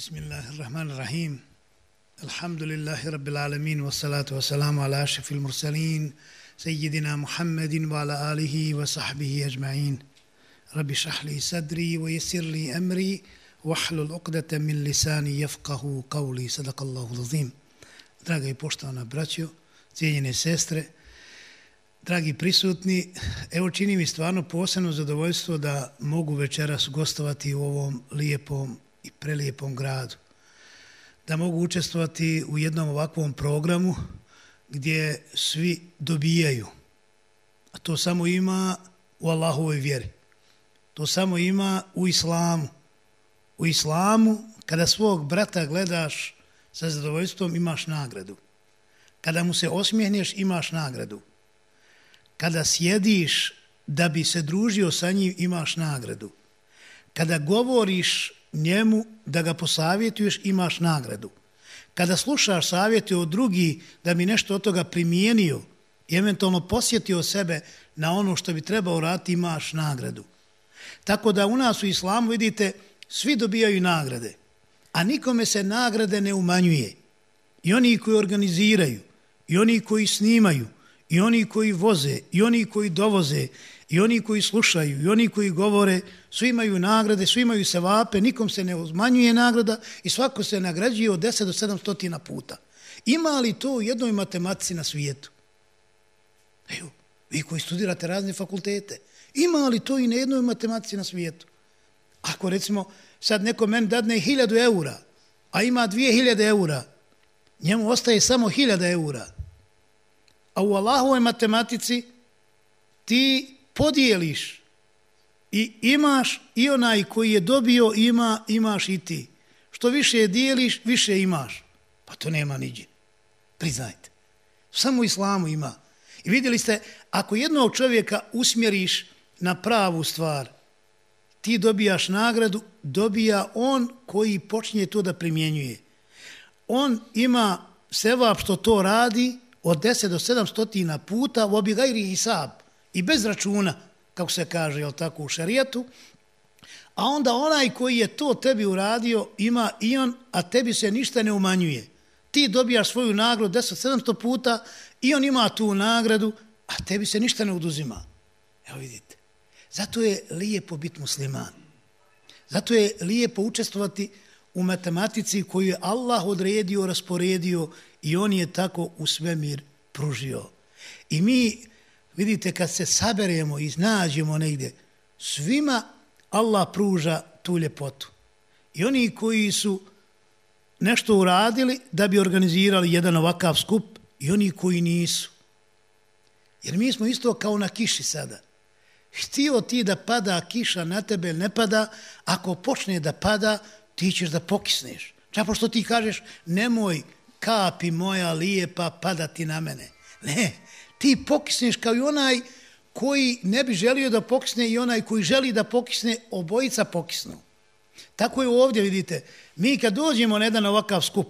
بسم الله الرحمن الرحيم الحمد لله رب العالمين والصلاة والسلام على أشرف المرسلين سيدنا محمد وعلى آله وصحبه أجمعين رب اشرح لي صدري ويسر لي أمري واحلل عقدة من لساني يفقه قولي صدق الله العظيم Draga i poštovana braćo, cijenjene sestre, dragi prisutni, evo čini mi stvarno posebno zadovoljstvo da mogu večeras gostovati u ovom lijepom i prelijepom gradu. Da mogu učestvovati u jednom ovakvom programu gdje svi dobijaju. A to samo ima u Allahovoj vjeri. To samo ima u islamu. U islamu, kada svog brata gledaš sa zadovoljstvom, imaš nagradu. Kada mu se osmijehneš, imaš nagradu. Kada sjediš da bi se družio sa njim, imaš nagradu. Kada govoriš njemu da ga posavjetuješ, imaš nagradu. Kada slušaš savjeti od drugi da bi nešto od toga primijenio i eventualno posjetio sebe na ono što bi trebao raditi, imaš nagradu. Tako da u nas u islamu vidite, svi dobijaju nagrade, a nikome se nagrade ne umanjuje. I oni koji organiziraju, i oni koji snimaju, i oni koji voze, i oni koji dovoze, i oni koji slušaju, i oni koji govore, svi imaju nagrade, svi imaju sevape, nikom se ne uzmanjuje nagrada i svako se nagrađuje od 10 do 700 puta. Ima li to u jednoj matematici na svijetu? Evo, vi koji studirate razne fakultete, ima li to i na jednoj matematici na svijetu? Ako recimo sad neko meni dadne 1000 eura, a ima 2000 eura, njemu ostaje samo 1000 eura. A u Allahovoj matematici ti podijeliš i imaš i onaj koji je dobio ima, imaš i ti. Što više dijeliš, više imaš. Pa to nema niđe. Priznajte. Samo islamu ima. I vidjeli ste, ako jednog čovjeka usmjeriš na pravu stvar, ti dobijaš nagradu, dobija on koji počinje to da primjenjuje. On ima sevap što to radi od 10 do 700 puta u obigajri hisab i bez računa, kako se kaže, jel tako, u šarijetu, a onda onaj koji je to tebi uradio ima i on, a tebi se ništa ne umanjuje. Ti dobijaš svoju nagradu 10-700 puta i on ima tu nagradu, a tebi se ništa ne oduzima. Evo vidite. Zato je lijepo biti musliman. Zato je lijepo učestvovati u matematici koju je Allah odredio, rasporedio i on je tako u svemir pružio. I mi, vidite, kad se saberemo i nađemo negdje, svima Allah pruža tu ljepotu. I oni koji su nešto uradili da bi organizirali jedan ovakav skup i oni koji nisu. Jer mi smo isto kao na kiši sada. Htio ti da pada kiša na tebe ne pada, ako počne da pada, ti ćeš da pokisneš. Čapo što ti kažeš, nemoj kapi moja lijepa padati na mene. Ne, ti pokisneš kao i onaj koji ne bi želio da pokisne i onaj koji želi da pokisne, obojica pokisnu. Tako je ovdje, vidite, mi kad dođemo na jedan ovakav skup,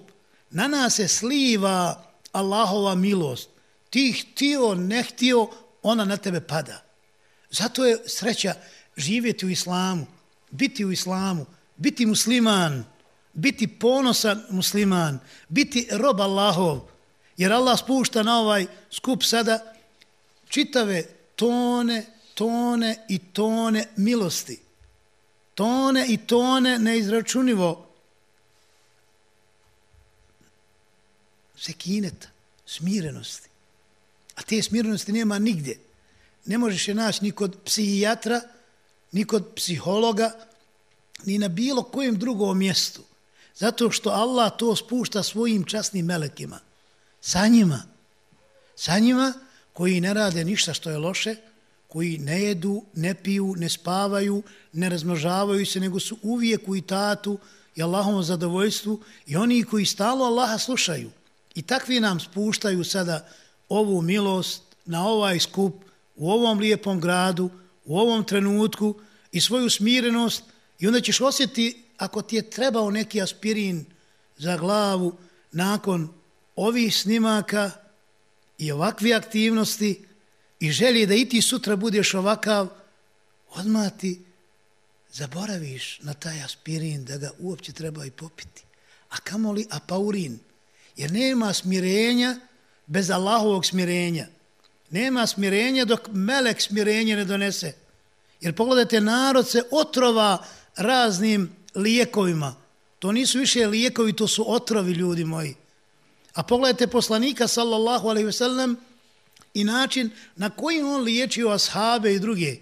na nas se sliva Allahova milost. Ti htio, ne htio, ona na tebe pada. Zato je sreća živjeti u islamu, biti u islamu, biti musliman, biti ponosan musliman, biti rob Allahov, jer Allah spušta na ovaj skup sada čitave tone, tone i tone milosti. Tone i tone neizračunivo sekineta, smirenosti. A te smirenosti nema nigdje. Ne možeš je naći ni kod psihijatra, ni kod psihologa, ni na bilo kojem drugom mjestu. Zato što Allah to spušta svojim časnim melekima. Sa njima. Sa njima koji ne rade ništa što je loše, koji ne jedu, ne piju, ne spavaju, ne razmnožavaju se, nego su uvijek u itatu i Allahom zadovoljstvu i oni koji stalo Allaha slušaju. I takvi nam spuštaju sada ovu milost na ovaj skup u ovom lijepom gradu, u ovom trenutku i svoju smirenost i onda ćeš osjetiti ako ti je trebao neki aspirin za glavu nakon ovih snimaka i ovakve aktivnosti i želje da i ti sutra budeš ovakav, odmah ti zaboraviš na taj aspirin da ga uopće treba i popiti. A kamoli apaurin? Jer nema smirenja bez Allahovog smirenja. Nema smirenja dok melek smirenje ne donese. Jer pogledajte, narod se otrova raznim lijekovima. To nisu više lijekovi, to su otrovi ljudi moji. A pogledajte poslanika sallallahu alaihi ve sellem i način na koji on liječio ashabe i druge.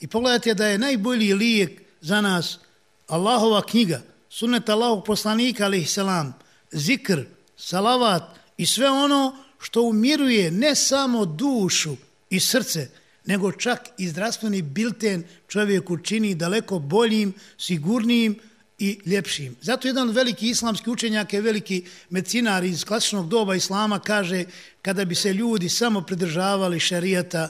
I pogledajte da je najbolji lijek za nas Allahova knjiga, sunnet Allahog poslanika alaihi selam, zikr, salavat i sve ono što umiruje ne samo dušu i srce, nego čak i zdravstveni bilten čovjeku čini daleko boljim, sigurnijim i ljepšim. Zato jedan veliki islamski učenjak je veliki medicinar iz klasičnog doba islama kaže kada bi se ljudi samo pridržavali šarijata,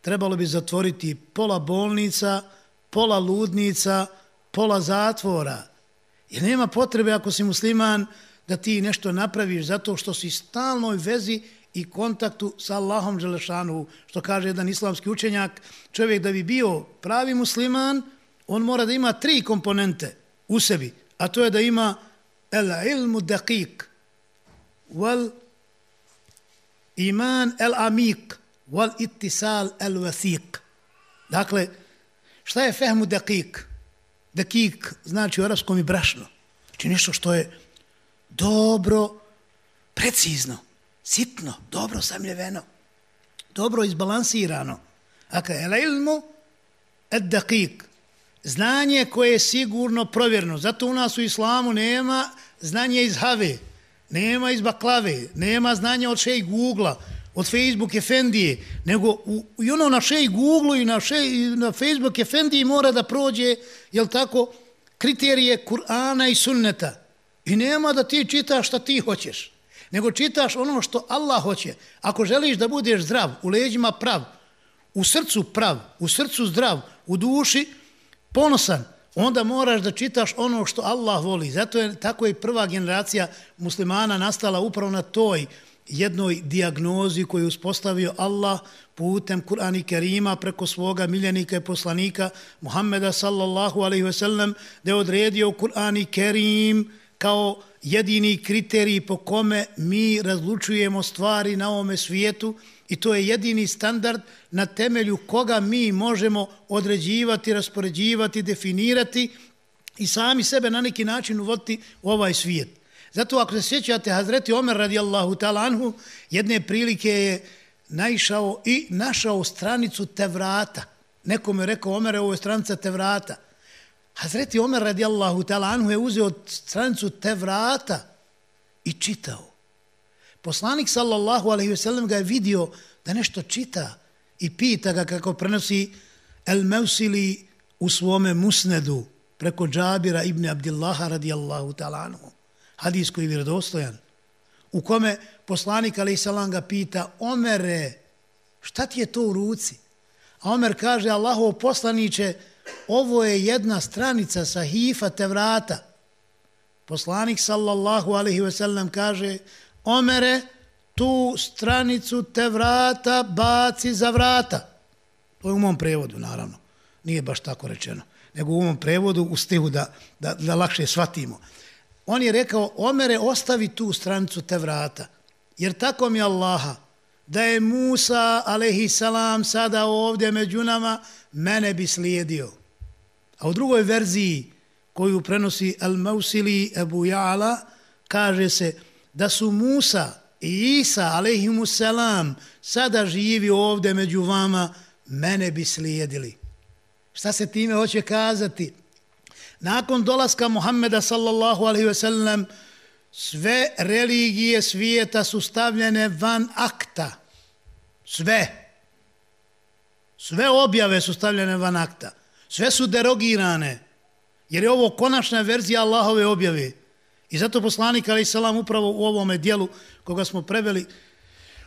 trebalo bi zatvoriti pola bolnica, pola ludnica, pola zatvora. Jer nema potrebe ako si musliman da ti nešto napraviš zato što si stalnoj vezi i kontaktu sa Allahom Đelešanu, što kaže jedan islamski učenjak, čovjek da bi bio pravi musliman, on mora da ima tri komponente u sebi, a to je da ima el ilmu daqiq, wal iman el amik, wal ittisal el wathiq. Dakle, šta je fehmu daqiq? Daqiq znači u arabskom i brašno. Znači nešto što je dobro, precizno, sitno, dobro samljeveno, dobro izbalansirano. Dakle, el ilmu el daqiq, znanje koje je sigurno provjerno. Zato u nas u islamu nema znanje iz have, nema iz baklave, nema znanja od šej Google, od Facebook Efendije, nego u, i ono na šej Google i na, šej, na Facebook Efendiji mora da prođe, jel tako, kriterije Kur'ana i sunneta. I nema da ti čitaš šta ti hoćeš nego čitaš ono što Allah hoće. Ako želiš da budeš zdrav, u leđima prav, u srcu prav, u srcu zdrav, u duši ponosan, onda moraš da čitaš ono što Allah voli. Zato je tako i prva generacija muslimana nastala upravo na toj jednoj diagnozi koju je uspostavio Allah putem Kur'ana i Kerima preko svoga miljenika i poslanika Muhammeda sallallahu alaihi ve sellem da je odredio Kur'an i Kerim kao jedini kriterij po kome mi razlučujemo stvari na ovome svijetu i to je jedini standard na temelju koga mi možemo određivati, raspoređivati, definirati i sami sebe na neki način uvoditi u ovaj svijet. Zato ako se sjećate Hazreti Omer radijallahu ta'ala anhu, jedne prilike je naišao i našao stranicu Tevrata. Nekom je rekao Omer, ovo je stranica Tevrata. Hazreti Omer radijallahu ta'ala anhu je uzeo stranicu Tevrata i čitao. Poslanik sallallahu alaihi ve sellem ga je vidio da nešto čita i pita ga kako prenosi El Meusili u svome musnedu preko Džabira ibn Abdillaha radijallahu ta'ala. Hadis koji je vjerodostojan. U kome poslanik alaihi sallam ga pita Omere, šta ti je to u ruci? A Omer kaže Allahov poslaniće, ovo je jedna stranica sahifa Tevrata. Poslanik sallallahu alaihi ve sellem kaže, Omere, tu stranicu te vrata baci za vrata. To je u mom prevodu, naravno. Nije baš tako rečeno. Nego u mom prevodu, u stihu da, da, da lakše shvatimo. On je rekao, Omere, ostavi tu stranicu te vrata. Jer tako mi Allaha, da je Musa, alaihi salam, sada ovdje među nama, mene bi slijedio. A u drugoj verziji koju prenosi Al-Mausili Ebu Ja'ala, kaže se da su Musa i Isa, alaihimu sada živi ovdje među vama, mene bi slijedili. Šta se time hoće kazati? Nakon dolaska Muhammeda sallallahu alaihi ve sellem, sve religije svijeta su stavljene van akta. Sve. Sve objave su stavljene van akta. Sve su derogirane. Jer je ovo konačna verzija Allahove objave. I zato poslanik Ali Salam upravo u ovome dijelu koga smo preveli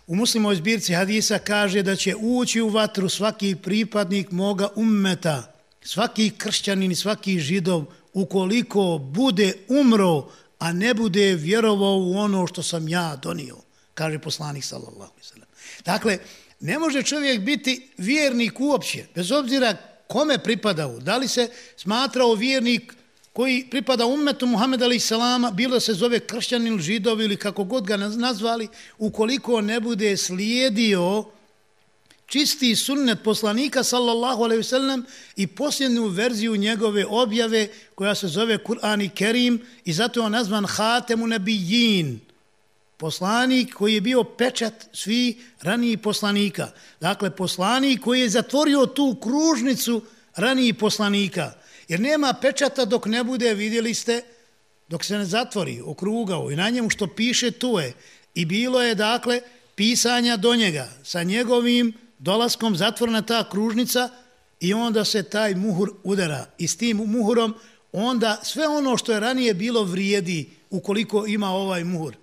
u muslimoj zbirci hadisa kaže da će ući u vatru svaki pripadnik moga ummeta, svaki kršćanin i svaki židov ukoliko bude umro, a ne bude vjerovao u ono što sam ja donio, kaže poslanik sallallahu alaihi sallam. Dakle, ne može čovjek biti vjernik uopće, bez obzira kome pripadao? Da li se smatrao vjernik koji pripada umetu Muhammed Ali Salama, bilo da se zove kršćanin, židovi ili kako god ga nazvali, ukoliko ne bude slijedio čisti sunnet poslanika sallallahu alaihi sallam i posljednju verziju njegove objave koja se zove Kur'an i Kerim i zato je on nazvan Hatemu Nebijin, poslanik koji je bio pečat svi raniji poslanika. Dakle, poslanik koji je zatvorio tu kružnicu raniji poslanika. Jer nema pečata dok ne bude, vidjeli ste, dok se ne zatvori, okrugao i na njemu što piše tu je. I bilo je, dakle, pisanja do njega sa njegovim dolaskom zatvorna ta kružnica i onda se taj muhur udara. I s tim muhurom onda sve ono što je ranije bilo vrijedi ukoliko ima ovaj muhur.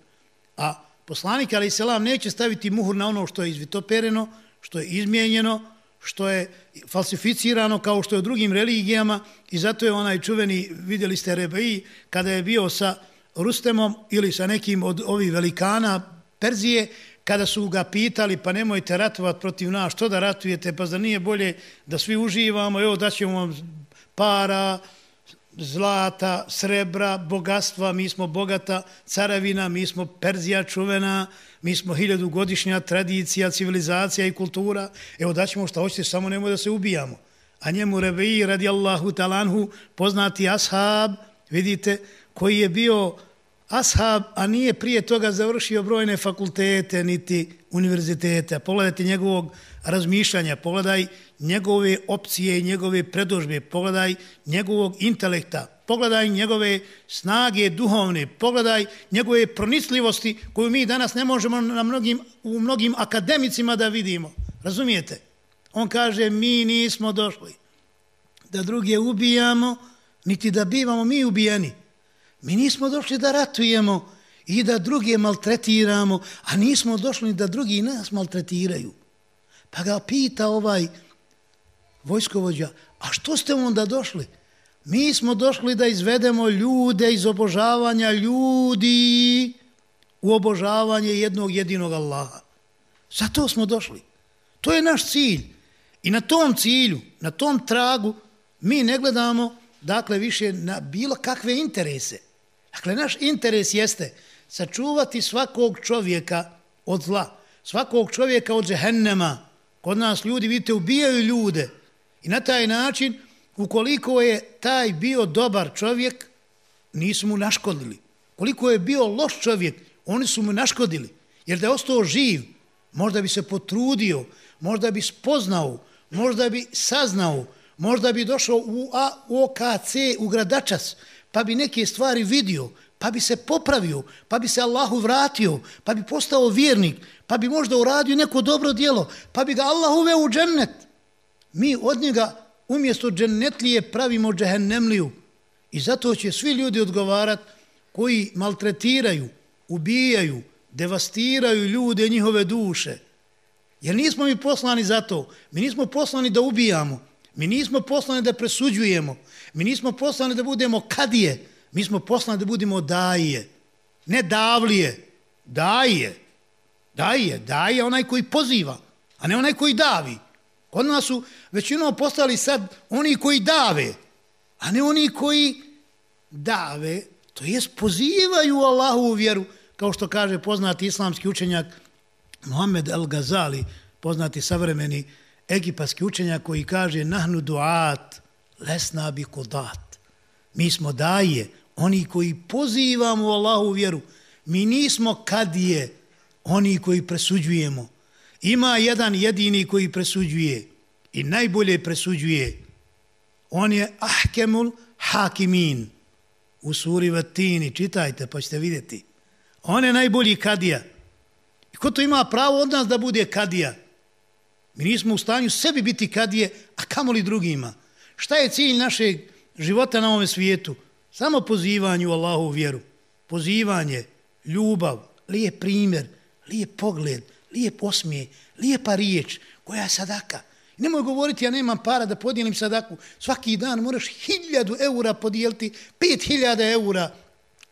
A poslanik, ali selam, neće staviti muhur na ono što je izvitopereno, što je izmijenjeno, što je falsificirano kao što je u drugim religijama i zato je onaj čuveni, vidjeli ste Rebeji, kada je bio sa Rustemom ili sa nekim od ovih velikana Perzije, kada su ga pitali pa nemojte ratovati protiv nas, što da ratujete, pa za nije bolje da svi uživamo, evo da ćemo vam para, zlata, srebra, bogatstva, mi smo bogata caravina, mi smo Perzija čuvena, mi smo hiljadugodišnja tradicija, civilizacija i kultura, evo da ćemo što hoćete, samo nemoj da se ubijamo. A njemu Rebeji radijallahu talanhu, poznati ashab, vidite, koji je bio ashab, a nije prije toga završio brojne fakultete niti univerzitete. Pogledajte njegovog razmišljanja, pogledaj njegove opcije i njegove predožbe, pogledaj njegovog intelekta, pogledaj njegove snage duhovne, pogledaj njegove pronisljivosti koju mi danas ne možemo na mnogim, u mnogim akademicima da vidimo. Razumijete? On kaže, mi nismo došli da druge ubijamo, niti da bivamo mi ubijeni. Mi nismo došli da ratujemo i da druge maltretiramo, a nismo došli da drugi nas maltretiraju. Pa ga pita ovaj vojskovođa, a što ste onda došli? Mi smo došli da izvedemo ljude iz obožavanja ljudi u obožavanje jednog jedinog Allaha. Zato smo došli. To je naš cilj. I na tom cilju, na tom tragu, mi ne gledamo, dakle, više na bilo kakve interese. Dakle, naš interes jeste sačuvati svakog čovjeka od zla, svakog čovjeka od džehennema. Kod nas ljudi, vidite, ubijaju ljude. I na taj način, ukoliko je taj bio dobar čovjek, nisu mu naškodili. Koliko je bio loš čovjek, oni su mu naškodili. Jer da je ostao živ, možda bi se potrudio, možda bi spoznao, možda bi saznao, možda bi došao u AOKC, u gradačas, pa bi neke stvari vidio, pa bi se popravio, pa bi se Allahu vratio, pa bi postao vjernik, pa bi možda uradio neko dobro dijelo, pa bi ga Allah uveo u džennet. Mi od njega umjesto džennetlije pravimo džehennemliju. I zato će svi ljudi odgovarat koji maltretiraju, ubijaju, devastiraju ljude njihove duše. Jer nismo mi poslani za to. Mi nismo poslani da ubijamo. Mi nismo poslani da presuđujemo. Mi nismo poslani da budemo kadije. Mi smo poslani da budemo daje. Ne davlije. Daje. Daje. Daje onaj koji poziva, a ne onaj koji davi. Kod nas su većinom postali sad oni koji dave, a ne oni koji dave, to jest pozivaju Allahu u vjeru, kao što kaže poznati islamski učenjak Muhammed El-Gazali, poznati savremeni egipatski učenjak koji kaže nahnu duat, lesna bi kodat. Mi smo daje, oni koji pozivamo Allahu u vjeru. Mi nismo kadije, oni koji presuđujemo. Ima jedan jedini koji presuđuje i najbolje presuđuje. On je Ahkemul Hakimin. U suri Vatini, čitajte pa ćete vidjeti. On je najbolji kadija. I ko to ima pravo od nas da bude kadija? Mi nismo u stanju sebi biti kadije, a kamo li drugima? Šta je cilj našeg života na ovom svijetu? Samo pozivanje u Allahovu vjeru. Pozivanje, ljubav, lijep primjer, lijep pogled, lijep osmije, lijepa riječ, koja je sadaka. Nemoj govoriti, ja nemam para da podijelim sadaku. Svaki dan moraš hiljadu eura podijeliti, pet hiljada eura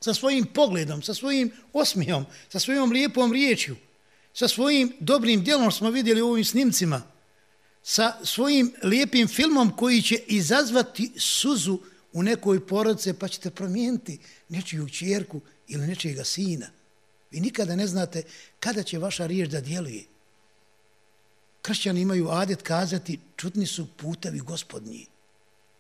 sa svojim pogledom, sa svojim osmijom, sa svojom lijepom riječju, sa svojim dobrim djelom smo vidjeli u ovim snimcima. sa svojim lijepim filmom koji će izazvati suzu u nekoj porodice pa ćete promijeniti nečiju čjerku ili nečijega sina. Vi nikada ne znate kada će vaša riječ da djeluje. Kršćani imaju adet kazati čutni su putevi gospodnji.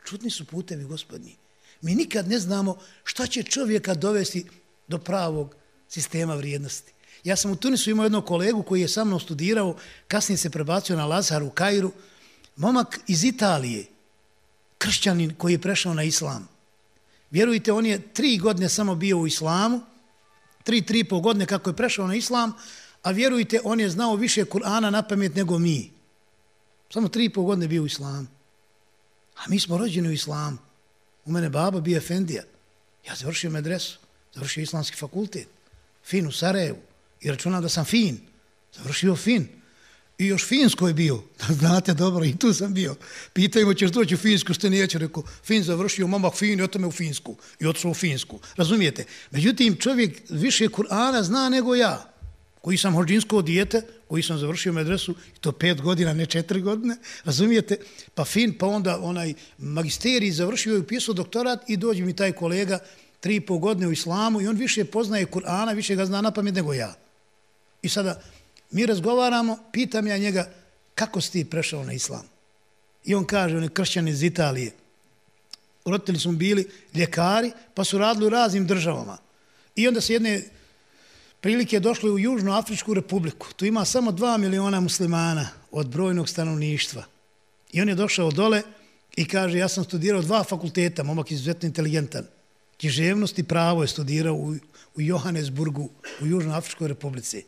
Čutni su putevi gospodnji. Mi nikad ne znamo šta će čovjeka dovesti do pravog sistema vrijednosti. Ja sam u Tunisu imao jednog kolegu koji je sa mnom studirao, kasnije se prebacio na Lazar u Kairu, momak iz Italije, kršćanin koji je prešao na islam. Vjerujte, on je tri godine samo bio u islamu, tri, tri i pol godine kako je prešao na islam, a vjerujte, on je znao više Kur'ana na pamet nego mi. Samo tri i pol godine bio u islamu. A mi smo rođeni u islamu. U mene baba bio Efendija. Ja završio medresu, završio islamski fakultet, fin u Sarajevu i računam da sam fin. Završio fin. I još Finsko je bio. Znate dobro, i tu sam bio. Pitajmo, ćeš doći u Finsku, ste neće, rekao, Fin završio, momak fin, i o tome u Finsku. I otišao u Finsku. Razumijete? Međutim, čovjek više Kur'ana zna nego ja, koji sam hođinsko dijete, koji sam završio medresu, i to pet godina, ne četiri godine, razumijete? Pa fin, pa onda onaj magisterij završio i upisao doktorat i dođe mi taj kolega tri i pol godine u islamu i on više poznaje Kur'ana, više ga zna na pamet nego ja. I sada mi razgovaramo, pitam ja njega kako si ti prešao na islam. I on kaže, on je kršćan iz Italije. Roditelji smo bili ljekari, pa su radili u raznim državama. I onda se jedne prilike došli u Južnu Afričku republiku. Tu ima samo dva miliona muslimana od brojnog stanovništva. I on je došao dole i kaže, ja sam studirao dva fakulteta, momak je izuzetno inteligentan. Književnost i pravo je studirao u, u Johannesburgu, u Južnoj Afričkoj republici.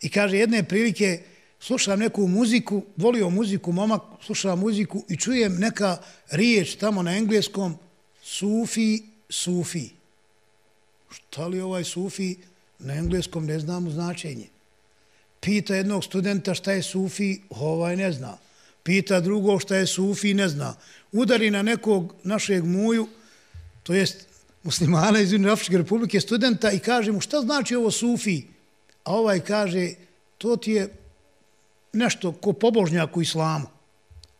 I kaže, jedne prilike slušam neku muziku, volio muziku, momak, slušam muziku i čujem neka riječ tamo na engleskom, sufi, sufi. Šta li ovaj sufi na engleskom ne znam značenje. Pita jednog studenta šta je sufi, ovaj ne zna. Pita drugog šta je sufi, ne zna. Udari na nekog našeg muju, to jest muslimana iz Afričke republike, studenta i kaže mu šta znači ovo sufi? A ovaj kaže, to ti je nešto ko pobožnjak u islamu.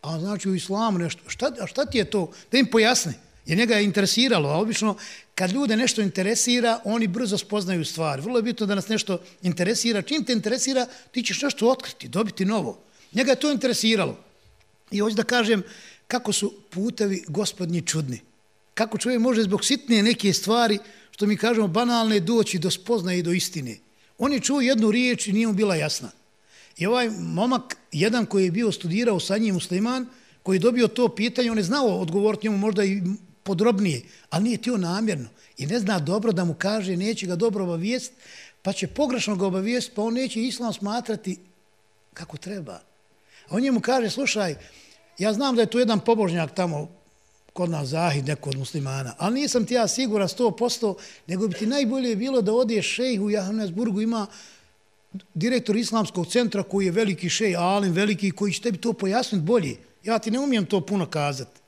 A znači u islamu nešto. Šta, a šta ti je to? Da im pojasni. Jer njega je interesiralo. A obično, kad ljude nešto interesira, oni brzo spoznaju stvari. Vrlo je bitno da nas nešto interesira. Čim te interesira, ti ćeš nešto otkriti, dobiti novo. Njega je to interesiralo. I hoću da kažem kako su putevi gospodnji čudni. Kako čovjek može zbog sitnije neke stvari, što mi kažemo banalne, doći do spoznaje i do istine. On je čuo jednu riječ i nije mu bila jasna. I ovaj momak, jedan koji je bio studirao sa njim musliman, koji je dobio to pitanje, on je znao odgovoriti njemu možda i podrobnije, ali nije tio namjerno. I ne zna dobro da mu kaže, neće ga dobro obavijest, pa će pogrešno ga obavijest, pa on neće islam smatrati kako treba. A on njemu kaže, slušaj, ja znam da je to jedan pobožnjak tamo kod nas Zahid, neko od muslimana. Ali nisam ti ja siguran 100%, nego bi ti najbolje bilo da odeš šejh u Johannesburgu, ima direktor islamskog centra koji je veliki šej, alim veliki, koji će tebi to pojasniti bolje. Ja ti ne umijem to puno kazati.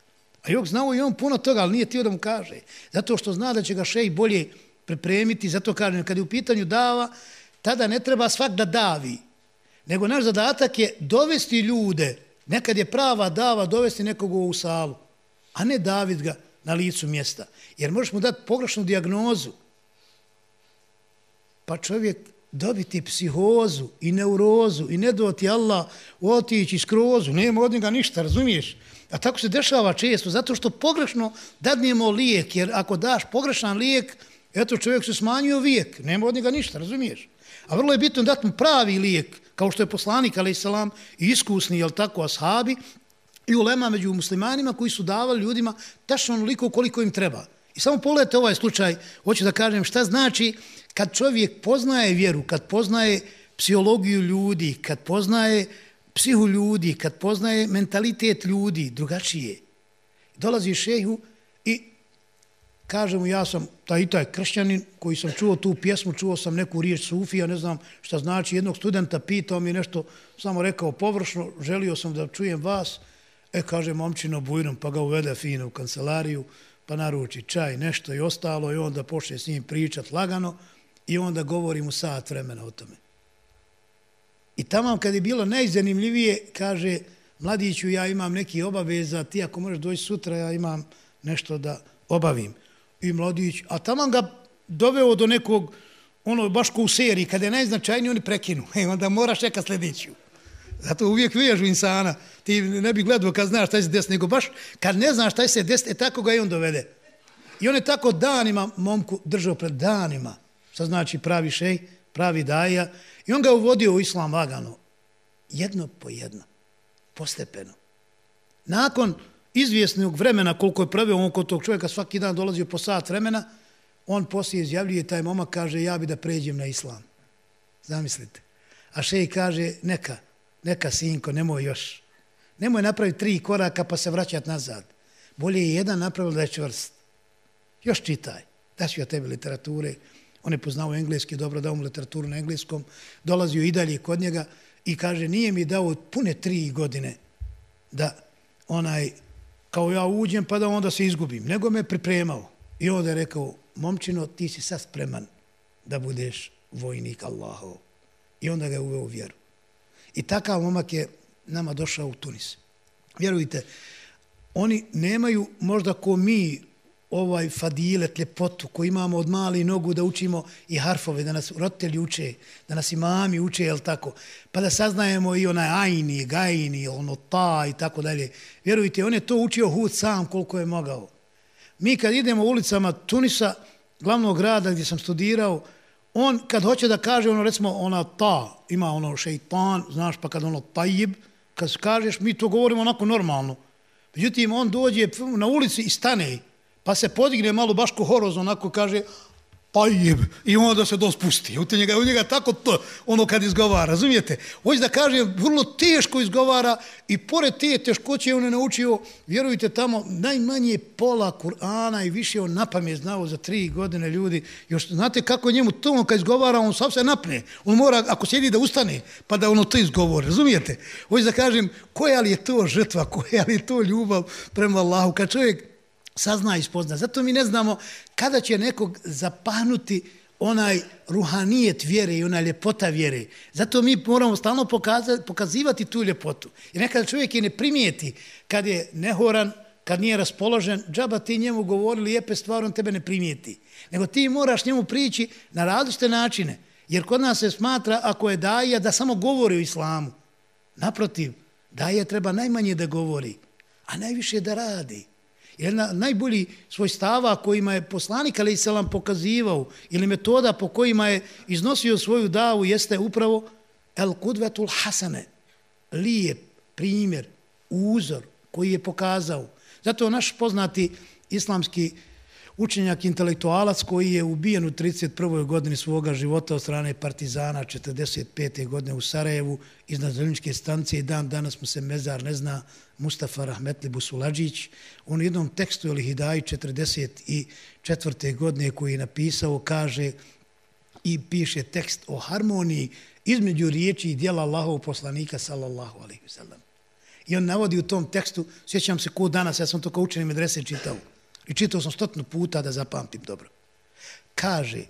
A jok znao i on puno toga, ali nije tio da mu kaže. Zato što zna da će ga šej bolje prepremiti, zato kaže, kad je u pitanju dava, tada ne treba svak da davi. Nego naš zadatak je dovesti ljude, nekad je prava dava dovesti nekog u salu a ne David ga na licu mjesta. Jer možeš mu dati pogrešnu diagnozu, pa čovjek dobiti psihozu i neurozu i ne doti Allah otići skrozu, nema od njega ništa, razumiješ? A tako se dešava često, zato što pogrešno dadnijemo lijek, jer ako daš pogrešan lijek, eto čovjek se smanjio vijek, nema od njega ništa, razumiješ? A vrlo je bitno dati mu pravi lijek, kao što je poslanik, ali i salam, iskusni, jel tako, ashabi, i ulema među muslimanima koji su davali ljudima tačno onoliko koliko im treba. I samo pogledajte ovaj slučaj, hoću da kažem šta znači kad čovjek poznaje vjeru, kad poznaje psihologiju ljudi, kad poznaje psihu ljudi, kad poznaje mentalitet ljudi, drugačije. Dolazi šehu i kaže mu ja sam taj i taj kršćanin koji sam čuo tu pjesmu, čuo sam neku riječ Sufija, ne znam šta znači, jednog studenta pitao mi nešto, samo rekao površno, želio sam da čujem vas, E, kaže momčino bujnom, pa ga uvede fino u kancelariju, pa naruči čaj, nešto i ostalo i onda počne s njim pričat lagano i onda govori mu sat vremena o tome. I tamo kad je bilo najzanimljivije, kaže, mladiću, ja imam neki obaveza, ti ako možeš doći sutra, ja imam nešto da obavim. I mladić, a tamo ga doveo do nekog, ono, baš ko u seriji, kada je najznačajniji, oni prekinu. E, onda moraš neka sljedeću. Zato uvijek vežu insana. Ti ne bi gledao kad znaš šta se desi, nego baš kad ne znaš šta se desi, e tako ga i on dovede. I on je tako danima momku držao pred danima. Šta znači pravi šej, pravi daja. I on ga uvodio u islam lagano. Jedno po jedno. Postepeno. Nakon izvjesnog vremena koliko je pravio on kod tog čovjeka svaki dan dolazio po sat vremena, on poslije izjavljuje taj momak kaže ja bi da pređem na islam. Zamislite. A šej kaže neka, neka sinko, nemoj još. Nemoj napraviti tri koraka pa se vraćati nazad. Bolje je jedan napravio da je čvrst. Još čitaj. Da ću ja tebi literature. On je poznao engleski, dobro dao mu literaturu na engleskom. Dolazio i dalje kod njega i kaže, nije mi dao pune tri godine da onaj, kao ja uđem pa da onda se izgubim. Nego me pripremao. I onda je rekao, momčino, ti si sad spreman da budeš vojnik Allahov. I onda ga je uveo u vjeru. I takav momak je nama došao u Tunis. Vjerujte, oni nemaju možda ko mi ovaj fadilet, ljepotu koju imamo od mali nogu da učimo i harfove, da nas roditelji uče, da nas i mami uče, jel tako? Pa da saznajemo i onaj ajni, gajni, ono ta i tako dalje. Vjerujte, on je to učio hud sam koliko je mogao. Mi kad idemo ulicama Tunisa, glavnog grada gdje sam studirao, on kad hoće da kaže ono recimo ona ta, ima ono šeitan, znaš pa kad ono tajib, kad kažeš mi to govorimo onako normalno. Međutim, on dođe na ulici i stane, pa se podigne malo baš ko horoz, onako kaže, pa i i onda se to spusti. U njega, u njega tako to, ono kad izgovara, razumijete? Hoće da kaže, vrlo teško izgovara i pored te teškoće on je naučio, vjerujte tamo, najmanje pola Kur'ana i više on napamje znao za tri godine ljudi. Još znate kako njemu to ono kad izgovara, on sam se napne. On mora, ako sjedi da ustane, pa da ono to izgovori, razumijete? Hoće da kažem, koja li je to žrtva, koja li je to ljubav prema Allahu? Kad čovjek sazna i spozna. Zato mi ne znamo kada će nekog zapahnuti onaj ruhanijet vjere i ona ljepota vjere. Zato mi moramo stalno pokazivati tu ljepotu. I nekada čovjek je ne primijeti kad je nehoran, kad nije raspoložen, džaba ti njemu govori lijepe stvari, on tebe ne primijeti. Nego ti moraš njemu prići na različite načine. Jer kod nas se smatra, ako je daja, da samo govori o islamu. Naprotiv, daja treba najmanje da govori, a najviše da radi jedna najbolji svoj stava kojima je poslanik ali se vam pokazivao ili metoda po kojima je iznosio svoju davu jeste upravo el kudvetul hasane lijep primjer uzor koji je pokazao. Zato naš poznati islamski učenjak intelektualac koji je ubijen u 31. godini svoga života od strane partizana 45. godine u Sarajevu iznad Zeljničke stanice i dan danas mu se mezar ne zna Mustafa Rahmetli Busulađić. On u jednom tekstu ili Hidaji 44. godine koji je napisao kaže i piše tekst o harmoniji između riječi i dijela Allahov poslanika sallallahu alaihi wasallam. I on navodi u tom tekstu, sjećam se ko danas, ja sam to kao učenim medrese čitao, i čitao sam stotnu puta da zapamtim dobro. Kaže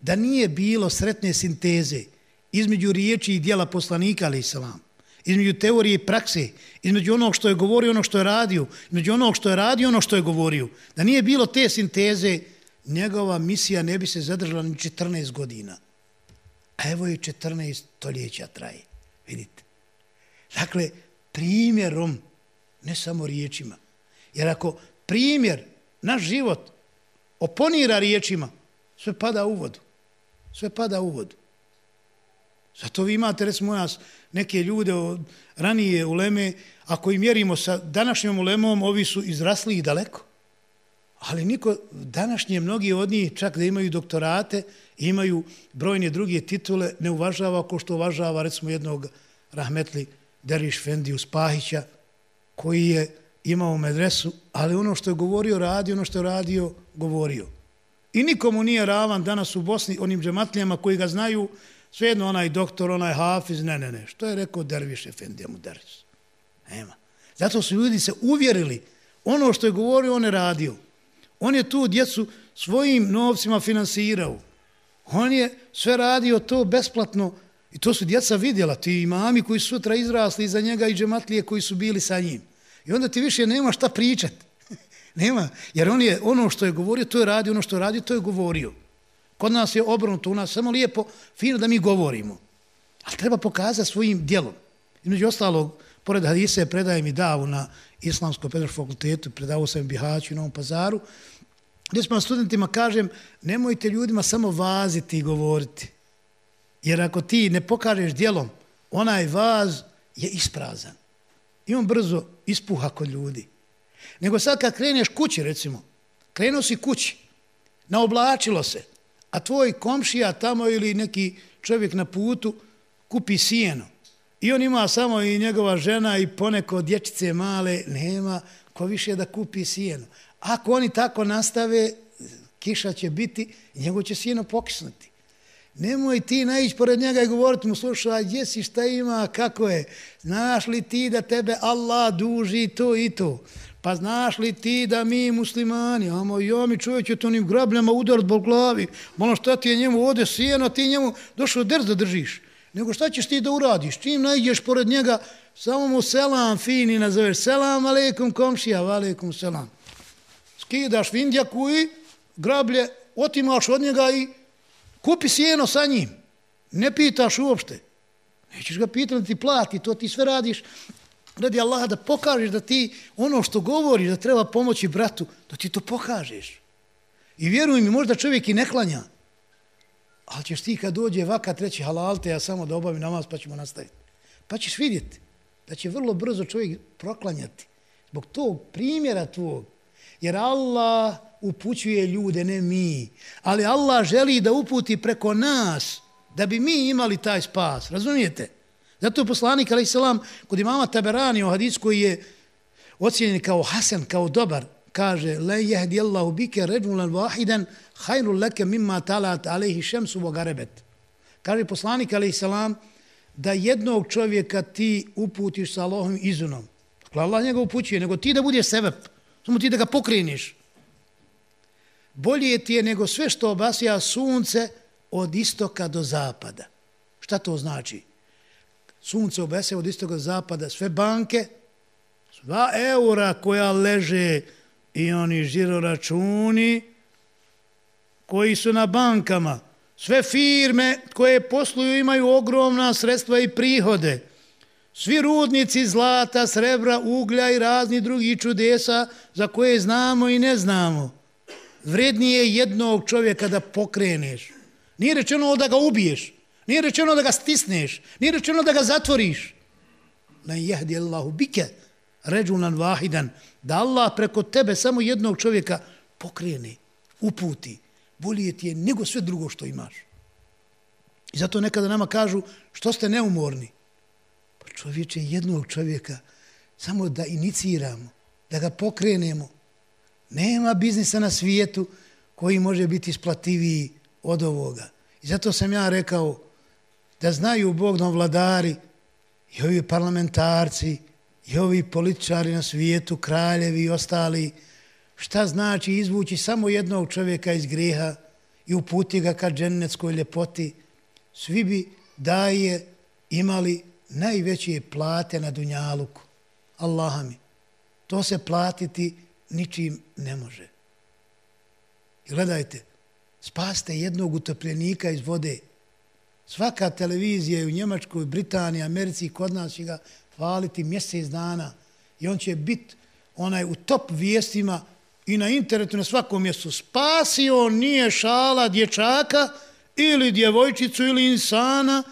da nije bilo sretne sinteze između riječi i dijela poslanika, ali islam, između teorije i prakse, između onog što je govorio, ono što je radio, između onog što je radio, ono što je govorio. Da nije bilo te sinteze, njegova misija ne bi se zadržala ni 14 godina. A evo je 14 stoljeća traje. Vidite. Dakle, primjerom, ne samo riječima. Jer ako primjer naš život oponira riječima, sve pada u vodu. Sve pada u vodu. Zato vi imate, recimo nas, neke ljude od ranije uleme, ako im mjerimo sa današnjom ulemom, ovi su izrasli i daleko. Ali niko, današnje mnogi od njih, čak da imaju doktorate, imaju brojne druge titule, ne uvažava ko što uvažava, recimo, jednog rahmetli Deriš Fendiju Spahića, koji je imao medresu, ali ono što je govorio, radio, ono što je radio, govorio. I nikomu nije ravan danas u Bosni, onim džematlijama koji ga znaju, svejedno onaj doktor, onaj hafiz, ne, ne, ne. Što je rekao Derviš Efendija mu Derviš? Nema. Zato su ljudi se uvjerili, ono što je govorio, on je radio. On je tu djecu svojim novcima finansirao. On je sve radio to besplatno I to su djeca vidjela, ti imami koji su sutra izrasli iza njega i džematlije koji su bili sa njim. I onda ti više nema šta pričat. nema, jer on je ono što je govorio, to je radio, ono što je radio, to je govorio. Kod nas je obrnuto, u nas samo lijepo, fino da mi govorimo. Ali treba pokazati svojim djelom. Između ostalog, pored hadise, predaje mi davu na Islamskom pedagoškom fakultetu, predavao sam Bihaću i Novom pazaru, gdje smo studentima kažem, nemojte ljudima samo vaziti i govoriti. Jer ako ti ne pokažeš djelom, onaj vaz je isprazan. I on brzo ispuha kod ljudi. Nego sad kad kreneš kući, recimo, krenuo si kući, naoblačilo se, a tvoj komšija tamo ili neki čovjek na putu kupi sijeno. I on ima samo i njegova žena i poneko dječice male, nema ko više da kupi sijeno. Ako oni tako nastave, kiša će biti i njegov će sijeno pokisnuti. Nemoj ti naići pored njega i govoriti mu, slušaj, gdje si, šta ima, kako je? Znaš li ti da tebe Allah duži to i to? Pa znaš li ti da mi muslimani, a moj jomi čovjek je to onim grabljama udarat bol glavi, malo šta ti je njemu ode sijeno, ti njemu došao drz da držiš. Nego šta ćeš ti da uradiš? Čim najdeš pored njega, samo mu selam fini nazoveš. Selam aleikum komšija, aleikum selam. Skidaš vindjaku i grablje, otimaš od njega i kupi sjeno sa njim. Ne pitaš uopšte. Nećeš ga pitati da ti plati, to ti sve radiš radi Allaha da pokažeš da ti ono što govoriš da treba pomoći bratu, da ti to pokažeš. I vjeruj mi, možda čovjek i ne klanja, ali ćeš ti kad dođe vaka treći halalte, ja samo da obavim namaz pa ćemo nastaviti. Pa ćeš vidjeti da će vrlo brzo čovjek proklanjati zbog tog primjera tvog. Jer Allah upućuje ljude, ne mi. Ali Allah želi da uputi preko nas da bi mi imali taj spas. Razumijete? Zato je poslanik, ali selam, kod imama Taberani u hadis koji je ocjenjen kao hasan, kao dobar, kaže, le jehdi Allahu bike ređulan vahidan, hajru leke mimma talat alehi šemsu wa. Kaže poslanik, ali selam, da jednog čovjeka ti uputiš sa Allahom izunom. Dakle, Allah njega upućuje, nego ti da budeš sebe, samo ti da ga pokriniš. Bolje ti je nego sve što obasija sunce od istoka do zapada. Šta to znači? sunce obasija od istoka do zapada, sve banke, sva eura koja leže i oni žiroračuni koji su na bankama, sve firme koje posluju imaju ogromna sredstva i prihode, svi rudnici zlata, srebra, uglja i razni drugi čudesa za koje znamo i ne znamo, vrednije jednog čovjeka da pokreneš. Nije rečeno da ga ubiješ, Nije rečeno da ga stisneš, nije rečeno da ga zatvoriš. Na jehdi Allahu bike, ređunan vahidan, da Allah preko tebe samo jednog čovjeka pokrene, uputi, bolije ti je nego sve drugo što imaš. I zato nekada nama kažu, što ste neumorni? Pa čovječe, jednog čovjeka, samo da iniciramo, da ga pokrenemo. Nema biznisa na svijetu koji može biti isplativiji od ovoga. I zato sam ja rekao, da znaju Bogdom vladari i ovi parlamentarci i ovi političari na svijetu, kraljevi i ostali, šta znači izvući samo jednog čovjeka iz grijeha i uputi ga ka džennetskoj ljepoti, svi bi daje imali najveće plate na Dunjaluku. Allaha mi, to se platiti ničim ne može. I gledajte, spaste jednog utopljenika iz vode, Svaka televizija u Njemačkoj, Britaniji, Americi, kod nas će ga hvaliti mjesec dana i on će biti onaj u top vijestima i na internetu na svakom mjestu. Spasio nije šala dječaka ili djevojčicu ili insana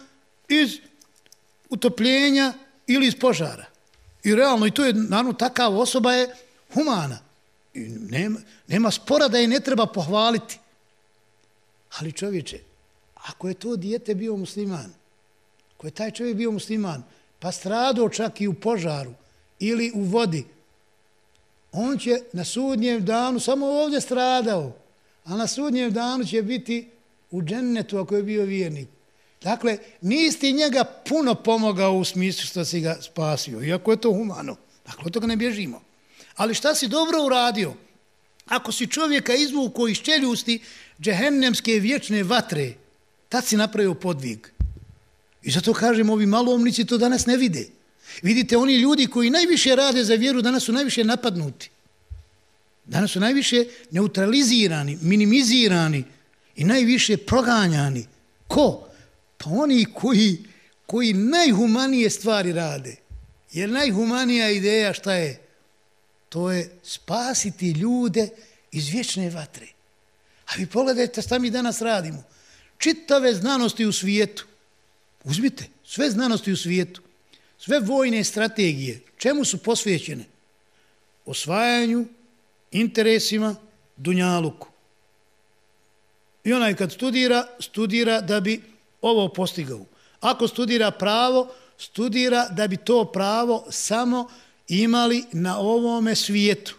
iz utopljenja ili iz požara. I realno, i to je, naravno, takav osoba je humana. I nema, nema spora da je ne treba pohvaliti. Ali čovječe, Ako je to dijete bio musliman, ako je taj čovjek bio musliman, pa stradao čak i u požaru ili u vodi, on će na sudnjem danu samo ovdje stradao, a na sudnjem danu će biti u džennetu ako je bio vjernik. Dakle, nisi njega puno pomogao u smislu što si ga spasio, iako je to humano. Dakle, od toga ne bježimo. Ali šta si dobro uradio? Ako si čovjeka izvukao iz čeljusti džehennemske vječne vatre, Tad si napravio podvig. I zato kažem, ovi maloomnici to danas ne vide. Vidite, oni ljudi koji najviše rade za vjeru, danas su najviše napadnuti. Danas su najviše neutralizirani, minimizirani i najviše proganjani. Ko? Pa oni koji, koji najhumanije stvari rade. Jer najhumanija ideja šta je? To je spasiti ljude iz vječne vatre. A vi pogledajte šta mi danas radimo. Čitave znanosti u svijetu. Uzmite, sve znanosti u svijetu. Sve vojne strategije. Čemu su posvećene? Osvajanju, interesima, dunjaluku. I onaj kad studira, studira da bi ovo postigao. Ako studira pravo, studira da bi to pravo samo imali na ovome svijetu.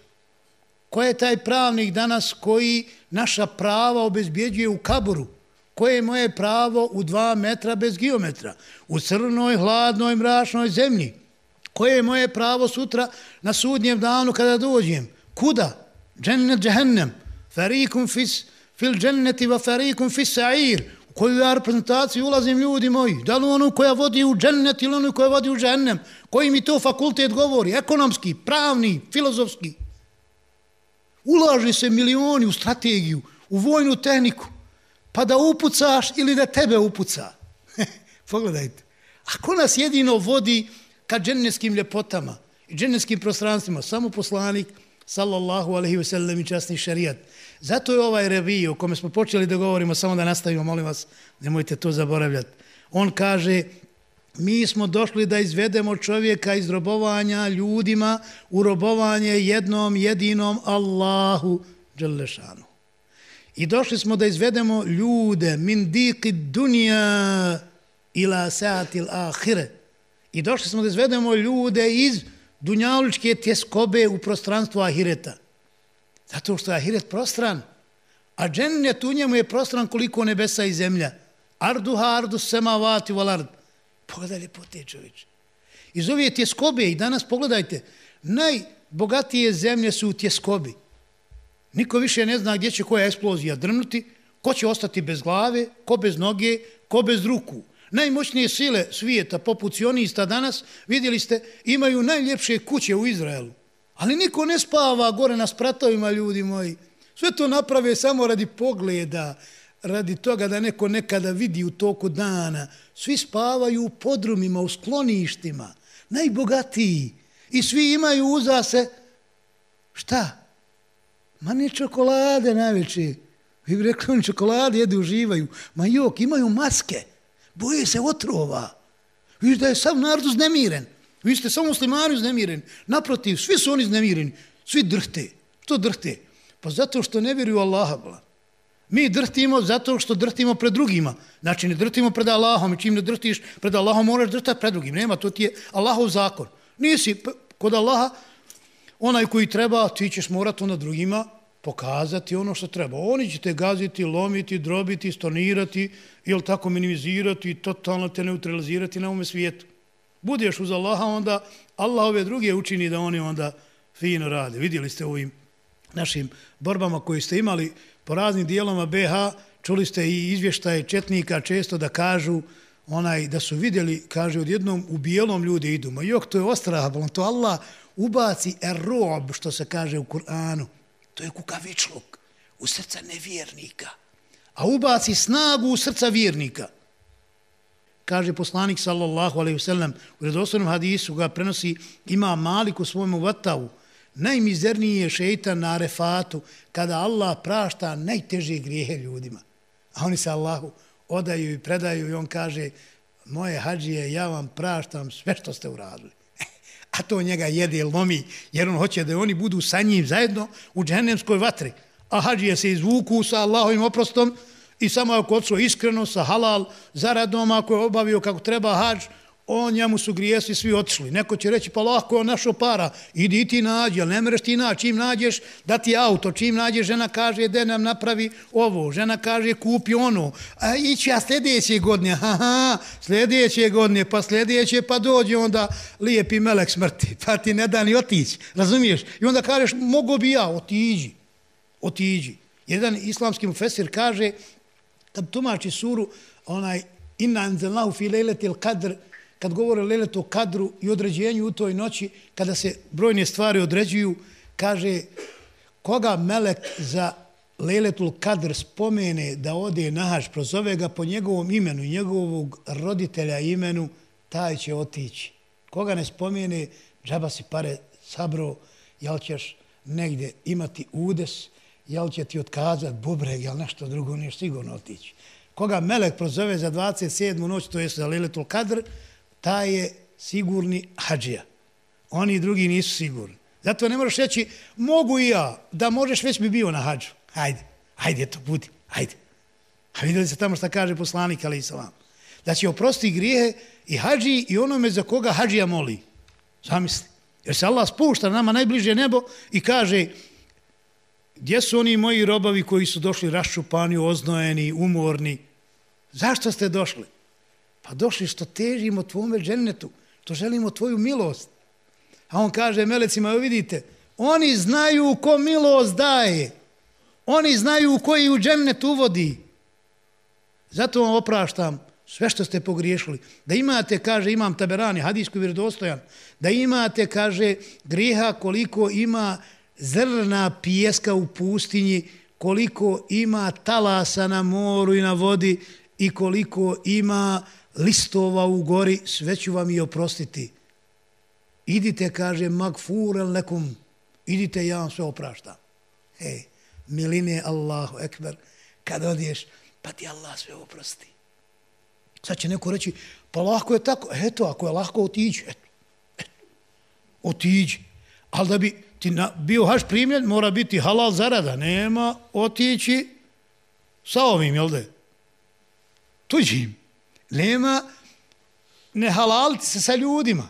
Ko je taj pravnik danas koji naša prava obezbjeđuje u kaburu? Koje je moje pravo u dva metra bez geometra? U crnoj, hladnoj, mračnoj zemlji? Koje je moje pravo sutra na sudnjem danu kada dođem? Kuda? Džennet džehennem. Farikum fis, fil dženneti va farikum fis sa'ir koju ja reprezentaciju ulazim ljudi moji, da li onu koja vodi u džennet ili onu koja vodi u džennem, koji mi to fakultet govori, ekonomski, pravni, filozofski. Ulaži se milioni u strategiju, u vojnu tehniku, pa da upucaš ili da tebe upuca. Pogledajte. Ako nas jedino vodi ka džennetskim ljepotama i džennetskim prostranstvima, samo poslanik, sallallahu alaihi ve sellem i časni šarijat. Zato je ovaj revij o kome smo počeli da govorimo, samo da nastavimo, molim vas, nemojte to zaboravljati. On kaže, mi smo došli da izvedemo čovjeka iz robovanja ljudima u robovanje jednom jedinom Allahu Đelešanu. I došli smo da izvedemo ljude min diki dunja ila saatil ahire. I došli smo da izvedemo ljude iz dunjalučke tjeskobe u prostranstvu Ahireta. Zato što je Ahiret prostran, a džennet u njemu je prostran koliko nebesa i zemlja. Arduha, ardu, sema, vati, valard. Pogledaj ljepote čovječ. Iz ove tjeskobe, i danas pogledajte, najbogatije zemlje su u tjeskobi. Niko više ne zna gdje će koja eksplozija drmnuti, ko će ostati bez glave, ko bez noge, ko bez ruku. Najmoćnije sile svijeta, poput sionista danas, vidjeli ste, imaju najljepše kuće u Izraelu. Ali niko ne spava gore na spratovima, ljudi moji. Sve to naprave samo radi pogleda, radi toga da neko nekada vidi u toku dana. Svi spavaju u podrumima, u skloništima, najbogatiji. I svi imaju uza se, šta? Ma ne čokolade najveće. Vi bi rekli, oni čokolade jedu, uživaju. Ma jok, imaju maske boje se otrova. Viš da je sav narod uznemiren. Vi ste samo muslimani uznemireni. Naprotiv, svi su oni uznemireni. Svi drhte. Što drhte? Pa zato što ne vjeruju Allaha. Bla. Mi drhtimo zato što drhtimo pred drugima. Znači, ne drhtimo pred Allahom. I čim ne drhtiš pred Allahom, moraš drhtati pred drugim. Nema, to ti je Allahov zakon. Nisi kod Allaha, onaj koji treba, ti ćeš morati onda drugima pokazati ono što treba. Oni će te gaziti, lomiti, drobiti, stonirati, ili tako minimizirati i totalno te neutralizirati na ovome svijetu. Budeš uz Allaha, onda Allah ove druge učini da oni onda fino rade. Vidjeli ste ovim našim borbama koji ste imali po raznim dijeloma BH, čuli ste i izvještaje Četnika često da kažu onaj da su vidjeli, kaže, odjednom u bijelom ljudi idu. Ma jok, to je ostrah, to Allah ubaci er erob, što se kaže u Kur'anu. To je kukavičluk u srca nevjernika. A ubaci snagu u srca vjernika. Kaže poslanik sallallahu alaihi wasallam u redostavnom hadisu ga prenosi ima malik u svojemu vatavu. Najmizerniji je šeitan na arefatu kada Allah prašta najteže grijehe ljudima. A oni se Allahu odaju i predaju i on kaže moje hađije, ja vam praštam sve što ste uradili a to njega jede lomi, jer on hoće da oni budu sa njim zajedno u džennemskoj vatri. A hađije se izvuku sa Allahovim oprostom i samo ako odšao iskreno sa halal zaradom, ako je obavio kako treba hađ, on njemu su grijesi svi otišli. Neko će reći, pa lako on našo para, idi ti nađi, ali ne mreš ti naći, čim nađeš da ti auto, čim nađeš, žena kaže, da nam napravi ovo, žena kaže, kupi ono, a ići ja sljedeće godine, ha, ha, sljedeće godine, pa sljedeće, pa dođe onda lijepi melek smrti, pa ti ne da ni otići, razumiješ? I onda kažeš, mogu bi ja, otiđi, otiđi. Jedan islamski mufesir kaže, kad tumači suru, onaj inna anzelnahu fi lejletil kadr, kad govore o lejletu kadru i određenju u toj noći, kada se brojne stvari određuju, kaže koga melek za lejletul kadr spomene da ode nahaš, prozove ga po njegovom imenu, njegovog roditelja imenu, taj će otići. Koga ne spomene, džaba si pare sabro, jel ćeš negdje imati udes, jel će ti otkazati bubreg, jel nešto drugo, nije sigurno otići. Koga melek prozove za 27. noć, to je za Leletul Kadr, ta je sigurni hađija. Oni drugi nisu sigurni. Zato ne moraš reći, mogu i ja, da možeš, već bi bio na hađu. Hajde, hajde to budi, hajde. A vidjeli se tamo šta kaže poslanik, ali i salam. Da će oprosti grijehe i hađi i onome za koga hađija moli. Zamisli. Jer se Allah spušta nama najbliže nebo i kaže gdje su oni moji robavi koji su došli raščupani, oznojeni, umorni? Zašto ste došli? Pa došli što težimo tvome džennetu, što želimo tvoju milost. A on kaže melecima, evo vidite, oni znaju ko milost daje. Oni znaju koji u džennet uvodi. Zato vam opraštam sve što ste pogriješili. Da imate, kaže, imam taberani, hadijsku vjerodostojan, da imate, kaže, griha koliko ima zrna pijeska u pustinji, koliko ima talasa na moru i na vodi i koliko ima listova u gori, sve ću vam i oprostiti. Idite, kaže, magfurel nekum, idite, ja vam sve opraštam. Hej, miline Allahu ekber, kad odješ, pa ti Allah sve oprosti. Sad će neko reći, pa lahko je tako. Eto, ako je lahko, otiđi. Eto, eto, otiđi. Ali da bi ti na, bio haš primljen, mora biti halal zarada. Nema otići sa ovim, jel da? Tuđim. Nema ne halaliti se sa ljudima.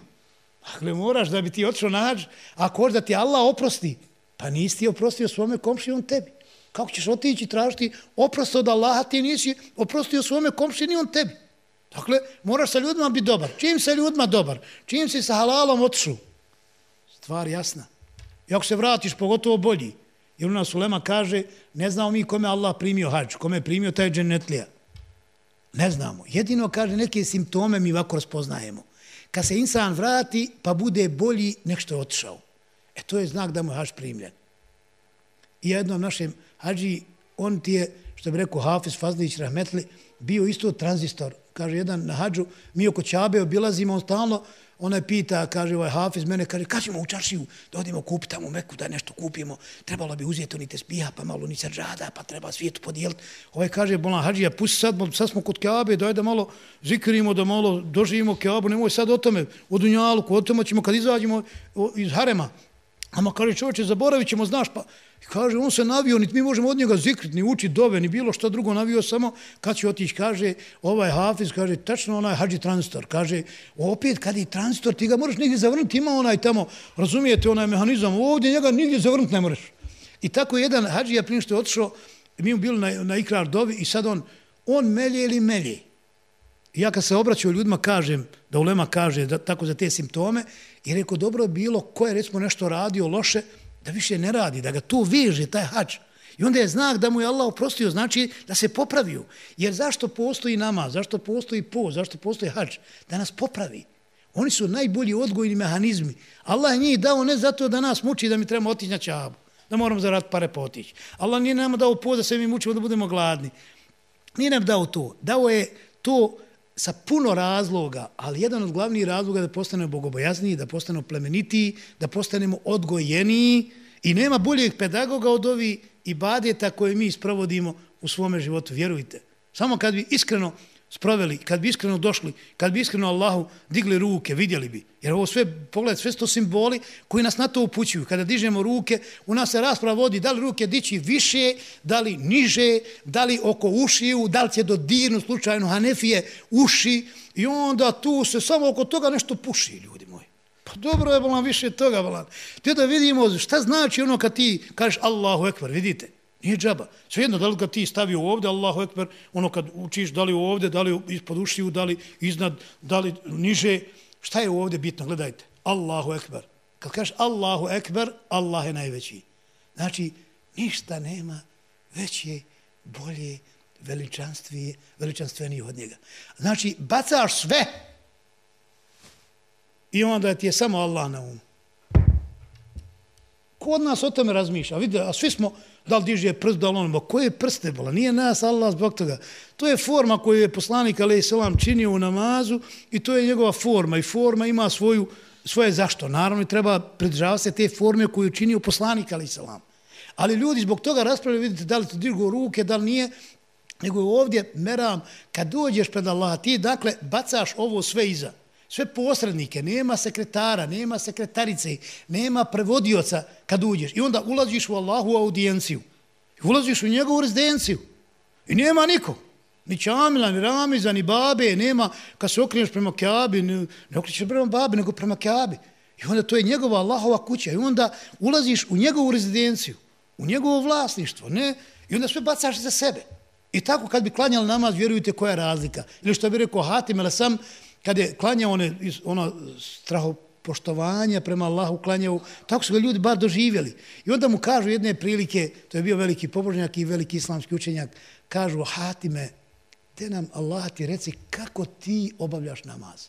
Dakle, moraš da bi ti otišao na hađ, ako hoš da ti Allah oprosti, pa nisi ti oprostio svome komši, on tebi. Kako ćeš otići tražiti oprost od Allaha, ti nisi oprostio svome komši, ni on tebi. Dakle, moraš sa ljudima biti dobar. Čim se ljudima dobar? Čim si sa halalom otišao, Stvar jasna. I ako se vratiš, pogotovo bolji. Jer u nas Ulema kaže, ne znamo mi kome Allah primio hađ, kome je primio taj dženetlija. Ne znamo. Jedino kaže, neke simptome mi ovako raspoznajemo. Kad se insan vrati, pa bude bolji nek što je otišao. E to je znak da mu je hađ primljen. I jednom našem hađi, on ti je, što bi rekao Hafiz Fazlić Rahmetli, bio isto tranzistor kaže jedan na hađu, mi oko Čabe obilazimo, on stalno, onaj pita, kaže ovaj Hafiz, mene kaže, kad ćemo u čaršiju da odimo kupiti tamo Meku, da nešto kupimo, trebalo bi uzeti oni te spija, pa malo ni sađada, pa treba svijetu podijeliti. Ovaj kaže, bolan hađija, pusti sad, sad smo kod Keabe, daj da malo zikrimo, da malo doživimo Keabu, nemoj sad o tome, o Dunjalu, o tome ćemo kad izađemo iz Harema. Ama kaže, čovječe, zaboravit ćemo, znaš, pa I kaže, on se navio, niti mi možemo od njega zikrit, ni učiti dove, ni bilo što drugo navio, samo kad će otići, kaže, ovaj Hafiz, kaže, tačno onaj hađi transitor, kaže, opet kad je transitor, ti ga moraš nigdje zavrnuti, ima onaj tamo, razumijete, onaj mehanizam, ovdje njega nigdje zavrnuti ne moraš. I tako jedan hađija prije što je otišao, mi mu bili na, na ikrar dovi i sad on, on melje ili melje. I ja kad se obraćao ljudima, kažem, da ulema kaže da, tako za te simptome, i rekao, dobro bilo, ko je recimo nešto radio loše, da više ne radi, da ga tu veže taj hač. I onda je znak da mu je Allah oprostio, znači da se popravio. Jer zašto postoji nama, zašto postoji po, zašto postoji hač? Da nas popravi. Oni su najbolji odgojni mehanizmi. Allah je njih dao ne zato da nas muči da mi trebamo otići na čabu, da moramo zarad pare potići. Allah nije nam dao po da se mi mučimo da budemo gladni. Nije nam dao to. Dao je to sa puno razloga, ali jedan od glavnijih razloga je da postanemo bogobojazniji, da postanemo plemenitiji, da postanemo odgojeniji i nema boljeg pedagoga od ovi ibadeta koje mi sprovodimo u svome životu, vjerujte. Samo kad bi iskreno sproveli, kad bi iskreno došli, kad bi iskreno Allahu digli ruke, vidjeli bi. Jer ovo sve, pogled, sve to simboli koji nas na to upućuju. Kada dižemo ruke, u nas se rasprava vodi da li ruke dići više, da li niže, da li oko ušiju, da li će dodirnu slučajno Hanefije uši. I onda tu se samo oko toga nešto puši, ljudi moji. Pa dobro je, bolan, više toga, bolan. Ti da vidimo šta znači ono kad ti kažeš Allahu Ekber, vidite. Nije džaba. Svejedno, da li ga ti stavio ovdje, Allahu ekber, ono kad učiš, da li ovdje, da li ispod ušiju, da li iznad, da li niže, šta je ovdje bitno? Gledajte, Allahu ekber. Kad kažeš Allahu ekber, Allah je najveći. Znači, ništa nema veće, bolje, veličanstvije, veličanstvenije od njega. Znači, bacaš sve i onda ti je samo Allah na umu. Ko od nas o tome razmišlja? Vidite, a svi smo, da li diže prst, da li ono, koje prste bola? Nije nas Allah zbog toga. To je forma koju je poslanik Ali Selam činio u namazu i to je njegova forma. I forma ima svoju, svoje zašto. Naravno, treba pridržavati se te forme koju je činio poslanik Ali Selam. Ali ljudi zbog toga raspravljaju, vidite, da li to dirgo ruke, da li nije, nego ovdje, meram, kad dođeš pred Allah, ti, dakle, bacaš ovo sve iza sve posrednike, nema sekretara, nema sekretarice, nema prevodioca kad uđeš. I onda ulaziš u Allahu audijenciju. I ulaziš u njegovu rezidenciju. I nema niko. Ni Čamila, ni Ramiza, ni Babe, nema, kad se okreneš prema Kjabi, ne, ne okreneš prema Babe, nego prema Kjabi. I onda to je njegova Allahova kuća. I onda ulaziš u njegovu rezidenciju, u njegovo vlasništvo, ne? I onda sve bacaš za sebe. I tako kad bi klanjali namaz, vjerujte koja je razlika. Ili što bi rekao Hatim, ali sam, kad je klanjao one, ono strahopoštovanje prema Allahu klanjao, tako su ga ljudi bar doživjeli. I onda mu kažu jedne prilike, to je bio veliki pobožnjak i veliki islamski učenjak, kažu, Hatime, te nam Allah ti reci kako ti obavljaš namaz.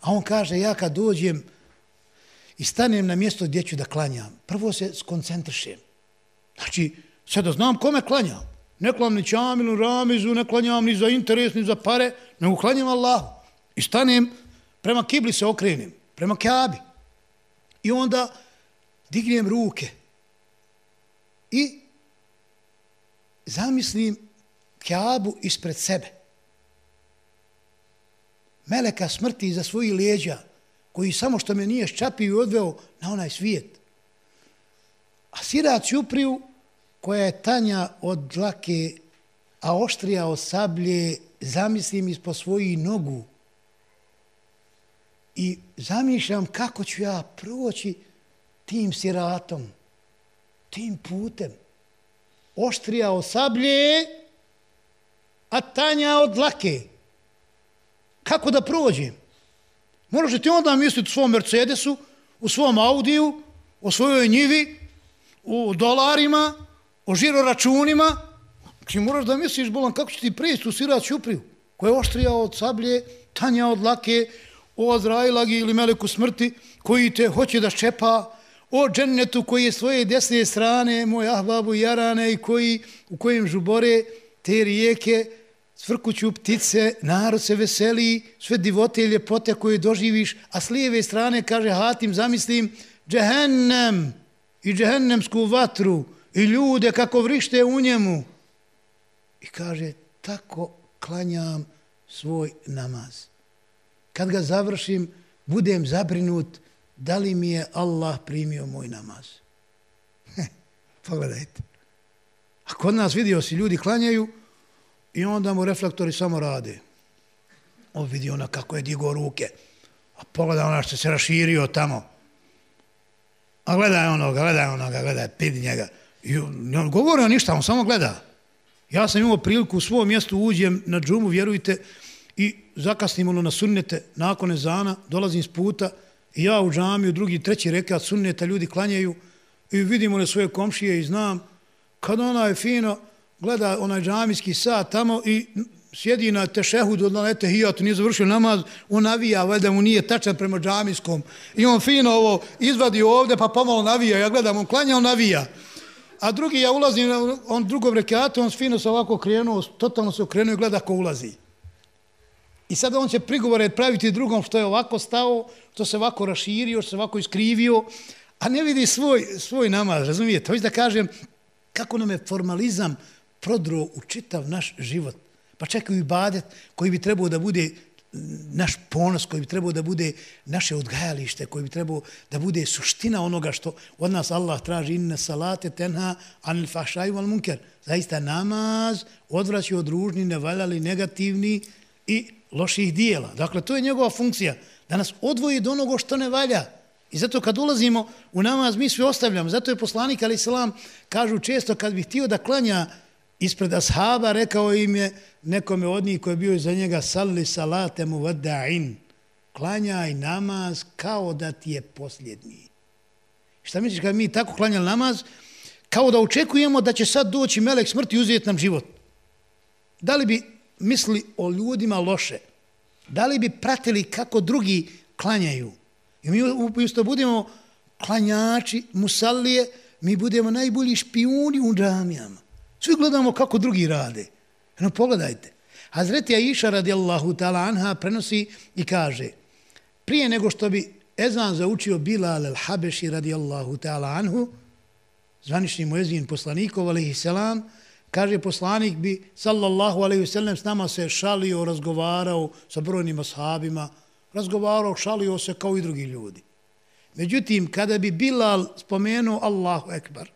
A on kaže, ja kad dođem i stanem na mjesto gdje ću da klanjam, prvo se skoncentrišem. Znači, sada znam kome klanjam. Ne klanjam ni čamilu, ramizu, ne klanjam ni za interes, ni za pare, nego klanjam Allahu. I stanem, prema kibli se okrenem, prema kjabi. I onda dignem ruke. I zamislim kjabu ispred sebe. Meleka smrti za svoji lijeđa, koji samo što me nije ščapio i odveo na onaj svijet. A sirac Jupriju, koja je tanja od dlake, a oštrija od sablje, zamislim ispod svojih nogu, i zamišljam kako ću ja proći tim siratom, tim putem. Oštrija od sablje, a tanja od lake. Kako da prođem? Možeš ti onda misliti u svom Mercedesu, u svom Audiju, o svojoj njivi, u dolarima, o žiroračunima. Ti moraš da misliš, bolan, kako će ti prijeći u sirat Ćupriju, koja je oštrija od sablje, tanja od lake, o Azrailagi ili Meleku smrti koji te hoće da ščepa, o džennetu koji je svoje desne strane, moj ahbabu jarane i koji, u kojem žubore te rijeke, svrkuću ptice, narod se veseli, sve divote i ljepote koje doživiš, a s lijeve strane, kaže Hatim, zamislim, džehennem i džehennemsku vatru i ljude kako vrište u njemu. I kaže, tako klanjam svoj namaz kad ga završim, budem zabrinut da li mi je Allah primio moj namaz. Pogledajte. A kod nas vidio si ljudi klanjaju i onda mu reflektori samo rade. On vidi ona kako je digao ruke. A pogleda ona što se raširio tamo. A gledaj onoga, gledaj onoga, gledaj, pidi njega. I on, on govori ništa, on samo gleda. Ja sam imao priliku u svom mjestu uđem na džumu, vjerujte, i zakasnim ono na sunnete, nakon ezana, dolazim s puta i ja u džamiju, drugi, treći rekat sunneta, ljudi klanjaju i vidim one svoje komšije i znam kad ona je fino, gleda onaj džamijski sat tamo i sjedi na tešehud od lete hijatu, nije završio namaz, on navija, valjda mu nije tačan prema džamijskom. I on fino ovo izvadi ovde, pa pomalo navija. Ja gledam, on klanja, on navija. A drugi, ja ulazim, on drugom rekatu, on fino se ovako krenuo, totalno se okrenuo i gleda ko ulazi. I sada on će prigovore praviti drugom što je ovako stao, što se ovako raširio, što se ovako iskrivio, a ne vidi svoj, svoj namaz, razumijete? Hoće da kažem kako nam je formalizam prodro u čitav naš život. Pa čekaju i badet koji bi trebao da bude naš ponos, koji bi trebao da bude naše odgajalište, koji bi trebao da bude suština onoga što od nas Allah traži inna salate tenha anil fahšaju al munker. Zaista namaz odvraćaju od ružni, nevaljali, negativni i loših dijela. Dakle, to je njegova funkcija, da nas odvoji od onoga što ne valja. I zato kad ulazimo u namaz, mi svi ostavljamo. Zato je poslanik, ali selam, kažu često, kad bih htio da klanja ispred ashaba, rekao im je nekome od njih koji je bio iza njega, salli salate mu vada'in, klanjaj namaz kao da ti je posljednji. Šta misliš kad mi tako klanjali namaz? Kao da očekujemo da će sad doći melek smrti i uzeti nam život. da li bi misli o ljudima loše, da li bi pratili kako drugi klanjaju. I mi isto budemo klanjači, musallije, mi budemo najbolji špijuni u džamijama. Svi gledamo kako drugi rade. No pogledajte. Hazreti Aisha radijallahu ta'ala anha prenosi i kaže prije nego što bi ezan zaučio Bilal al-Habeši radijallahu ta'ala anhu, zvanični muezin poslanikov, alaihi selam, kaže poslanik bi, sallallahu alaihi sallam, s nama se šalio, razgovarao sa brojnim ashabima, razgovarao, šalio se kao i drugi ljudi. Međutim, kada bi Bilal spomenuo Allahu Ekbar,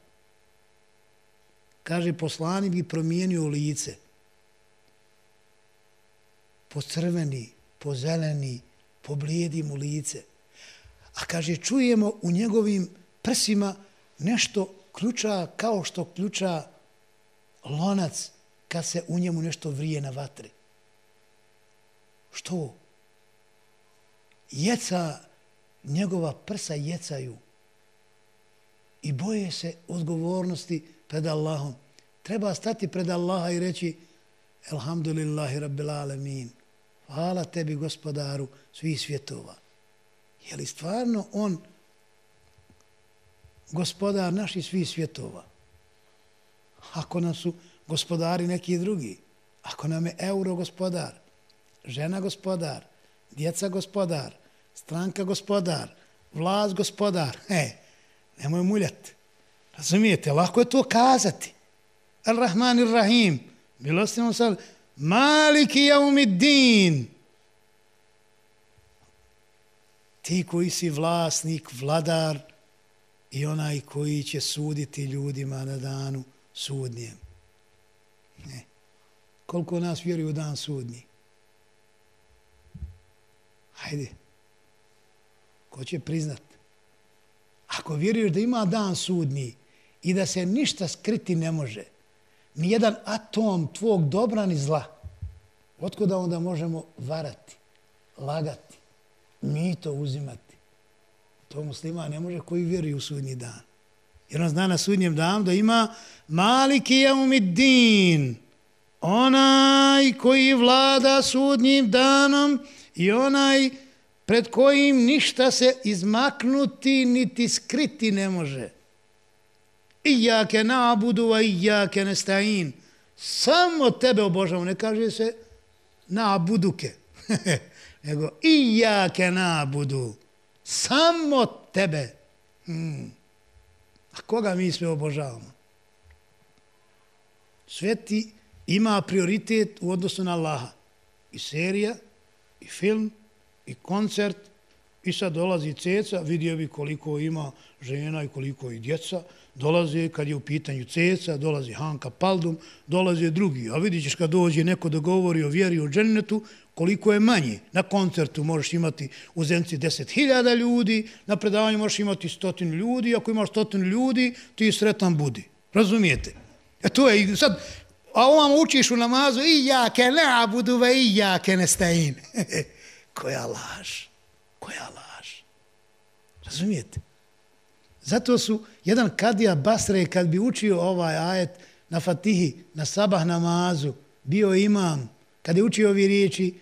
kaže poslanik bi promijenio lice, po crveni, po zeleni, po blijedi mu lice. A kaže, čujemo u njegovim prsima nešto ključa kao što ključa lonac kad se u njemu nešto vrije na vatri. Što? Jeca, njegova prsa jecaju i boje se odgovornosti pred Allahom. Treba stati pred Allaha i reći Elhamdulillahi Rabbil Alamin. Hvala tebi, gospodaru svih svjetova. Je li stvarno on gospodar naših svih svjetova? Ako nam su gospodari neki drugi, ako nam je euro gospodar, žena gospodar, djeca gospodar, stranka gospodar, vlast gospodar, he, nemoj muljati. Razumijete, lako je to kazati. Ar-Rahman ir-Rahim, milostivom sam, Maliki jaumiddin. Ti koji si vlasnik, vladar i onaj koji će suditi ljudima na danu sudnjem. Ne. Koliko nas vjeruju u dan sudnji? Hajde. Ko će priznat? Ako vjeruješ da ima dan sudnji i da se ništa skriti ne može, ni jedan atom tvog dobra ni zla. Otkuda onda možemo varati, lagati, mito uzimati? To muslima ne može koji vjeruje u sudnji dan. Jer on zna na sudnjem danu da ima maliki jaumidin, onaj koji vlada sudnjim danom i onaj pred kojim ništa se izmaknuti niti skriti ne može. Ijake na'budu a ijake nasta'in. Samo tebe obožavamo, ne kaže se na'buduke. Nego ijake na'budu. Samo tebe. Hmm. A koga mi sve obožavamo? Sveti ima prioritet u odnosu na Allaha. I serija, i film, i koncert, i sad dolazi ceca, vidio bi koliko ima žena i koliko i djeca, dolaze kad je u pitanju ceca, dolazi Hanka Paldum, dolaze drugi. A vidit ćeš kad dođe neko da govori o vjeri o džennetu, koliko je manje. Na koncertu možeš imati u zemci deset hiljada ljudi, na predavanju možeš imati stotinu ljudi, ako imaš stotinu ljudi, ti sretan budi. Razumijete? E to je sad, a ovam učiš u namazu, i ja ke ne budu, ve i ja ke ne stajim. Koja laž? Koja laž? Razumijete? Zato su jedan kadija Basre, kad bi učio ovaj ajet na Fatihi, na sabah namazu, bio imam, kad je učio ovi riječi,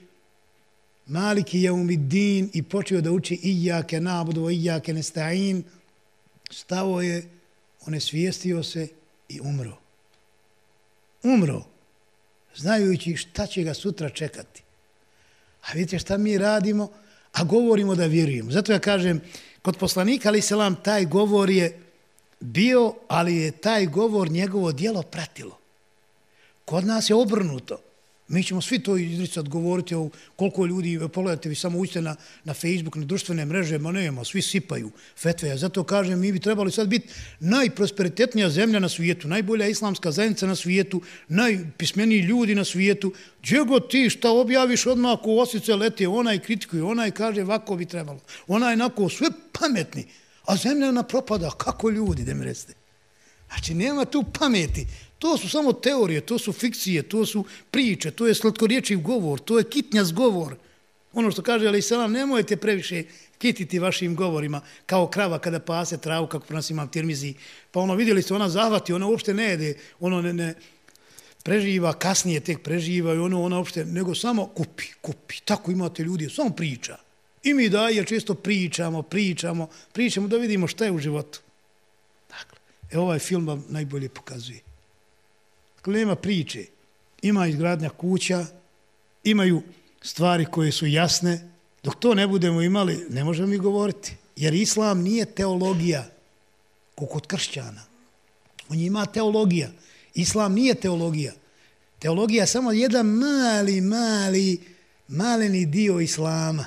Maliki je umidin i počeo da uči Ijake nabudu, Ijake nesta'in, stavo je, on je svijestio se i umro. Umro, znajući šta će ga sutra čekati. A vidite šta mi radimo, a govorimo da vjerujemo. Zato ja kažem, kod poslanika, ali selam, taj govor je bio, ali je taj govor njegovo dijelo pratilo. Kod nas je obrnuto. Mi ćemo svi to izricati, govoriti o koliko ljudi, pogledajte vi samo uđite na, na Facebook, na društvene mreže, ma nema, svi sipaju fetve. Ja zato kažem, mi bi trebali sad biti najprosperitetnija zemlja na svijetu, najbolja islamska zajednica na svijetu, najpismeniji ljudi na svijetu. Gdje god ti šta objaviš odmah ako osice lete, onaj kritikuje, onaj kaže ovako bi trebalo. Onaj nako, sve pametni. A zemlja na propada, kako ljudi, da mi recite. Znači, nema tu pameti. To su samo teorije, to su fikcije, to su priče, to je slatkorječiv govor, to je kitnjas govor. Ono što kaže Ali Salam, nemojte previše kititi vašim govorima kao krava kada pase travu, kako nas imam tirmizi. Pa ono, vidjeli ste, ona zahvati, ona uopšte ne jede, ono ne, ne, preživa, kasnije tek preživa i ono, ona uopšte, nego samo kupi, kupi. Tako imate ljudi, samo priča. I mi daje često pričamo, pričamo, pričamo da vidimo šta je u životu. Dakle, e ovaj film vam najbolje pokazuje. Dakle, nema priče. Ima izgradnja kuća, imaju stvari koje su jasne. Dok to ne budemo imali, ne možemo mi govoriti. Jer islam nije teologija, kao kod kršćana. On ima teologija. Islam nije teologija. Teologija je samo jedan mali, mali, maleni dio islama.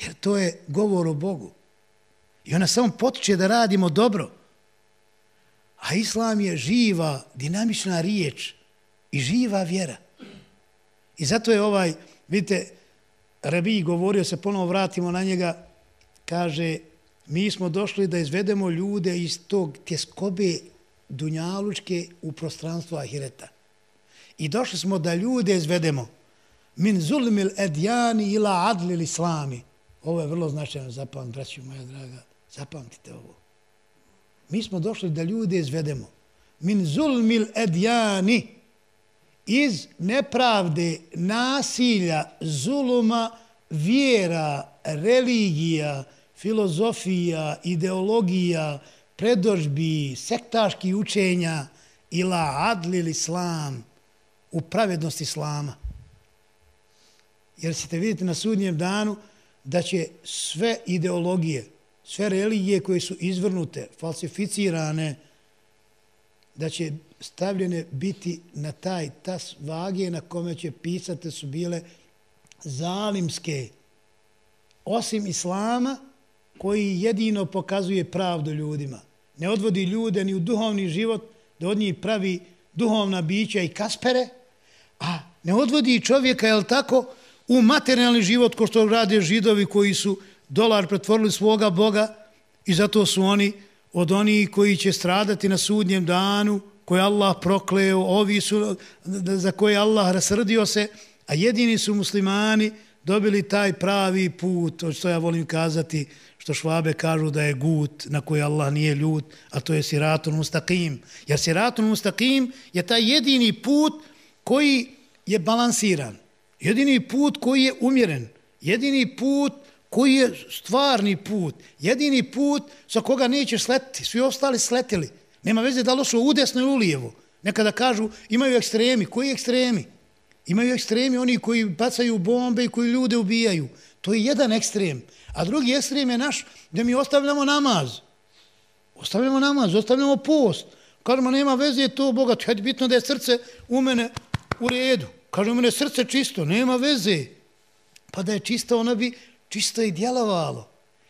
Jer to je govor o Bogu. I ona samo potiče da radimo dobro. A islam je živa, dinamična riječ i živa vjera. I zato je ovaj, vidite, Rabi govorio se, ponovo vratimo na njega, kaže, mi smo došli da izvedemo ljude iz tog tjeskobe dunjalučke u prostranstvo Ahireta. I došli smo da ljude izvedemo min zulmil edjani ila adlil islami. Ovo je vrlo značajno, zapamtite, braću moja draga, zapamtite ovo. Mi smo došli da ljude izvedemo min zulmil edjani iz nepravde, nasilja, zuluma, vjera, religija, filozofija, ideologija, predožbi, sektaški učenja ila adlil islam u pravednost islama. Jer ćete vidjeti na sudnjem danu da će sve ideologije, sve religije koje su izvrnute, falsificirane, da će stavljene biti na taj tas vage na kome će pisate su bile zalimske, osim islama koji jedino pokazuje pravdu ljudima. Ne odvodi ljude ni u duhovni život, da od njih pravi duhovna bića i kaspere, a ne odvodi čovjeka, je tako, u materijalni život ko što rade židovi koji su dolar pretvorili svoga Boga i zato su oni od onih koji će stradati na sudnjem danu, koje Allah prokleo, ovi su za koje Allah rasrdio se, a jedini su muslimani dobili taj pravi put, što ja volim kazati, što švabe kažu da je gut na koji Allah nije ljut, a to je siratun mustaqim. Jer siratun mustaqim je taj jedini put koji je balansiran. Jedini put koji je umjeren. Jedini put koji je stvarni put. Jedini put sa koga neće sletiti. Svi ostali sletili. Nema veze da li su u desno ili u lijevo. Nekada kažu imaju ekstremi. Koji ekstremi? Imaju ekstremi oni koji bacaju bombe i koji ljude ubijaju. To je jedan ekstrem. A drugi ekstrem je naš gdje mi ostavljamo namaz. Ostavljamo namaz, ostavljamo post. Kažemo, nema veze to, Boga, to je bitno da je srce u mene u redu. Kažemo, mene srce čisto, nema veze. Pa da je čisto, ona bi čisto je djelovalo.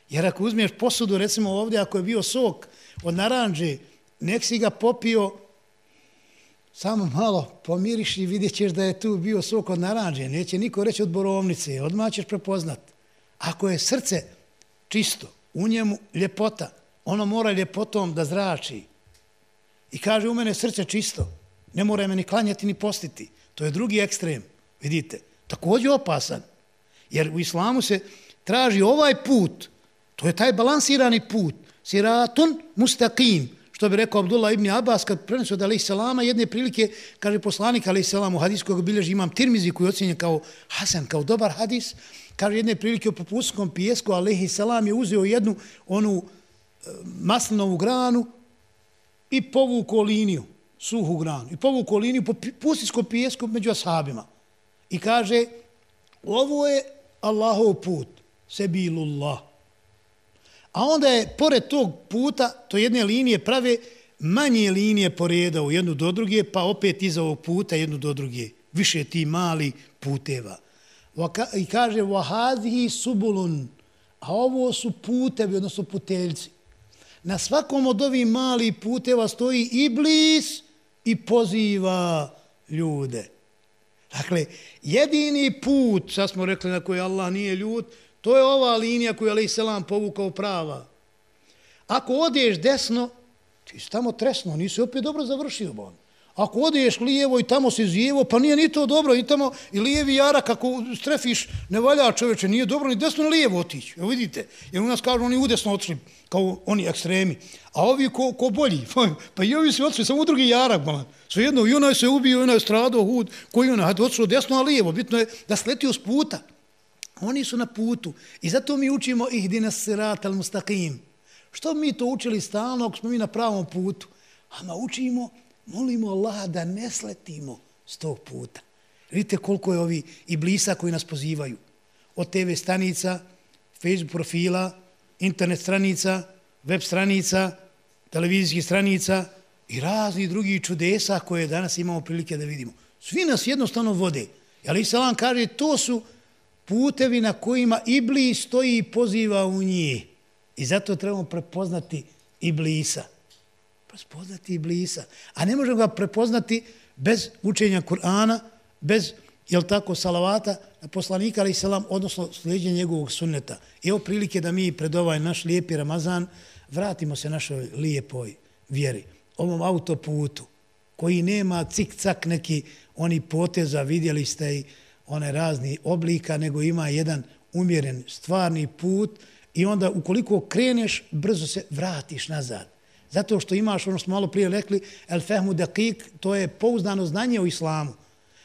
Jer ako uzmiješ posudu, recimo ovdje, ako je bio sok od naranđe, nek si ga popio, samo malo pomiriš i vidjet ćeš da je tu bio sok od naranđe. Neće niko reći od borovnice, odmah ćeš prepoznat. Ako je srce čisto, u njemu ljepota, ono mora ljepotom da zrači. I kaže, u mene srce čisto, ne mora me ni klanjati ni postiti. To je drugi ekstrem, vidite. Također opasan, jer u islamu se traži ovaj put, to je taj balansirani put, siratun mustaqim, što bi rekao Abdullah ibn Abbas kad prenesu od alaih salama, jedne prilike, kaže poslanik alaih salam u hadis kojeg bilježi imam tirmizi koji ocjenje kao Hasan, kao dobar hadis, kaže jedne prilike u popuskom pijesku, alaih salam je uzeo jednu onu e, maslinovu granu i povuko liniju, suhu granu, i povuko liniju po pustiskom pijesku među ashabima. I kaže, ovo je Allahov put, sebilullah. A onda je, pored tog puta, to jedne linije prave, manje linije poreda u jednu do druge, pa opet iza ovog puta jednu do druge. Više ti mali puteva. I kaže, vahazihi subulun, a ovo su putevi, odnosno puteljci. Na svakom od ovih malih puteva stoji iblis i poziva ljude. Dakle, jedini put, sad smo rekli na koji Allah nije ljud, To je ova linija koju je Ali Selam povukao prava. Ako odeš desno, ti si tamo tresno, nisi opet dobro završio bon. Ako odeš lijevo i tamo se zijevo, pa nije ni to dobro, i tamo i lijevi jarak, ako strefiš, ne valja čoveče, nije dobro ni desno ni lijevo otići. Evo vidite, jer u nas kažu oni udesno otišli, kao oni ekstremi. A ovi ko, ko bolji, pa, pa i ovi su otišli samo u drugi jarak, balan. Sve jedno, i onaj se ubio, i onaj stradao, hud, koji onaj, hajde otišlo desno, a lijevo, bitno je da sleti s puta. Oni su na putu i zato mi učimo ihdina sirat al mustaqim. Što mi to učili stalno ako smo mi na pravom putu? A učimo molimo Allaha da ne sletimo s tog puta. Vidite koliko je ovi iblisa koji nas pozivaju. Od TV stanica, Facebook profila, internet stranica, web stranica, televizijskih stranica i razni drugi čudesa koje danas imamo prilike da vidimo. Svi nas jednostavno vode. Ali Isalam kaže, to su putevi na kojima Iblis stoji i poziva u njih. I zato trebamo prepoznati Iblisa spoznati Iblisa. A ne možemo ga prepoznati bez učenja Kur'ana, bez, jel tako, salavata na poslanika, ali selam, odnosno slijedjenja njegovog sunneta. I evo prilike da mi pred ovaj naš lijepi Ramazan vratimo se našoj lijepoj vjeri, ovom autoputu, koji nema cik-cak neki oni poteza, vidjeli ste i one razni oblika, nego ima jedan umjeren stvarni put i onda ukoliko kreneš, brzo se vratiš nazad. Zato što imaš, ono što malo prije rekli, el fehmu dakik, to je pouzdano znanje o islamu.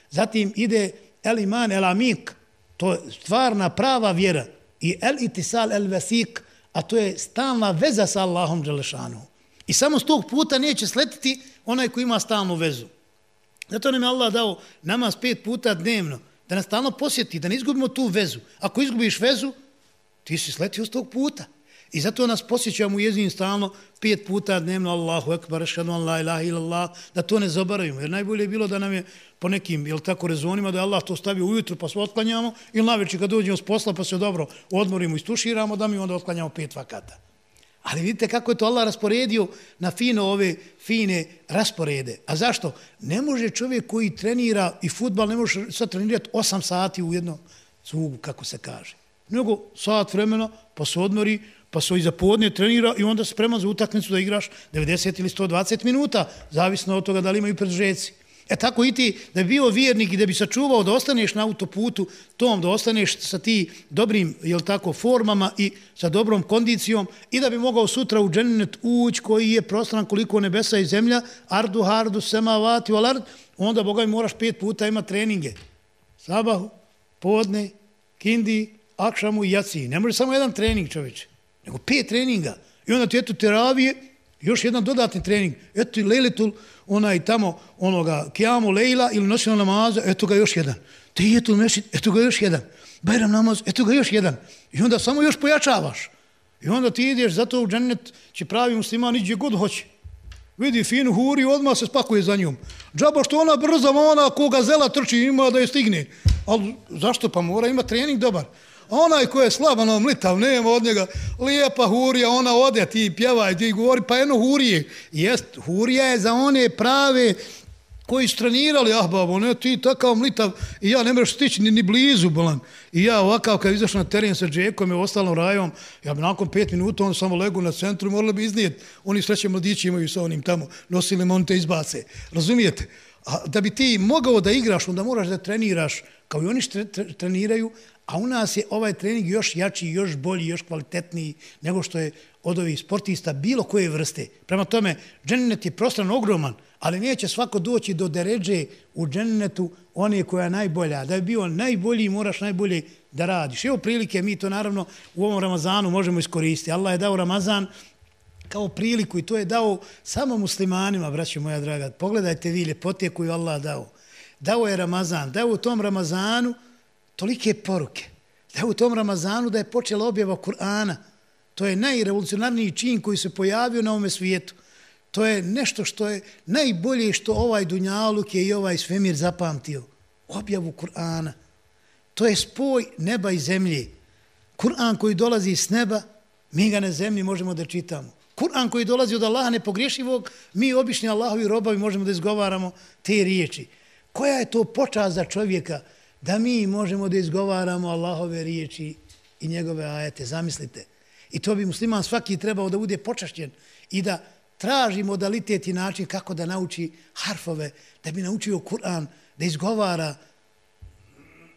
Zatim ide el iman el amik, to je stvarna prava vjera. I el itisal el vesik, a to je stalna veza sa Allahom Đelešanu. I samo s tog puta neće sletiti onaj koji ima stalnu vezu. Zato nam je Allah dao namaz pet puta dnevno, da nas stalno posjeti, da ne izgubimo tu vezu. Ako izgubiš vezu, ti si sletio s tog puta. I zato nas posjećamo u jezin stalno pet puta dnevno Allahu ekbar, šadu Allah, la ilaha illallah, da to ne zaboravimo. Jer najbolje je bilo da nam je po nekim, jel tako, rezonima, da je Allah to stavio ujutru pa se otklanjamo ili na večer kad dođemo s posla pa se dobro odmorimo i stuširamo, da mi onda otklanjamo pet vakata. Ali vidite kako je to Allah rasporedio na fino ove fine rasporede. A zašto? Ne može čovjek koji trenira i futbal, ne može sad trenirati 8 sati u jednom cugu, kako se kaže. Nego sat vremena, pa se odmori, pa svoj za podne trenira i onda sprema za utakmicu da igraš 90 ili 120 minuta, zavisno od toga da li imaju predžeci. E tako i ti da bi bio vjernik i da bi sačuvao da ostaneš na autoputu tom, da ostaneš sa ti dobrim jel tako, formama i sa dobrom kondicijom i da bi mogao sutra u džennet uć koji je prostran koliko nebesa i zemlja, ardu, hardu, sema, vati, olard, onda Boga mi moraš pet puta ima treninge. Sabahu, podne, kindi, akšamu i jaci. Ne može samo jedan trening čovječe nego pet treninga. I onda ti eto teravije, još jedan dodatni trening. Eto i lejletul, onaj tamo, onoga, kijamu lejla ili noćnog namaza, eto ga još jedan. Tejetul mešit, eto ga još jedan. Bajram namaz, eto ga još jedan. I onda samo još pojačavaš. I onda ti ideš, zato u džennet će pravi musliman iđe god hoće. Vidi finu huri, odmah se spakuje za njom. Džaba što ona brza, ona koga zela trči ima da je stigne. Ali zašto? Pa mora ima trening dobar onaj ko je slab, ono mlitav, nema od njega, lijepa hurija, ona ode, ti pjevaj, ti govori, pa jedno hurije. Jest, hurija je za one prave koji su trenirali, ah babo, ne, ti takav mlitav, i ja ne mreš stići ni, ni blizu, bolan. I ja ovakav, kad izašao na teren sa džekom i ostalom rajom, ja bi nakon pet minuta, on samo legu na centru, morali bi iznijeti, oni sreće mladići imaju sa onim tamo, nosili monte te izbace. Razumijete? A da bi ti mogao da igraš, onda moraš da treniraš, kao i oni što treniraju, a u nas je ovaj trening još jači, još bolji, još kvalitetniji nego što je od ovih sportista bilo koje vrste. Prema tome, džennet je prostran ogroman, ali neće svako doći do deređe u džennetu one koja je najbolja. Da bi bio najbolji, moraš najbolje da radiš. Evo prilike, mi to naravno u ovom Ramazanu možemo iskoristiti. Allah je dao Ramazan kao priliku i to je dao samo muslimanima, braćo moja draga. Pogledajte vi ljepote koju Allah dao. Dao je Ramazan. Dao u tom Ramazanu tolike poruke. Dao u tom Ramazanu da je počela objava Kur'ana. To je najrevolucionarniji čin koji se pojavio na ovome svijetu. To je nešto što je najbolje što ovaj Dunjaluk je i ovaj svemir zapamtio. Objavu Kur'ana. To je spoj neba i zemlje. Kur'an koji dolazi s neba, mi ga na zemlji možemo da čitamo. Kur'an koji dolazi od Allaha nepogriješivog, mi obični Allahovi robavi možemo da izgovaramo te riječi. Koja je to počast za čovjeka da mi možemo da izgovaramo Allahove riječi i njegove ajete, zamislite. I to bi musliman svaki trebao da bude počašćen i da traži modalitet i način kako da nauči harfove, da bi naučio Kur'an, da izgovara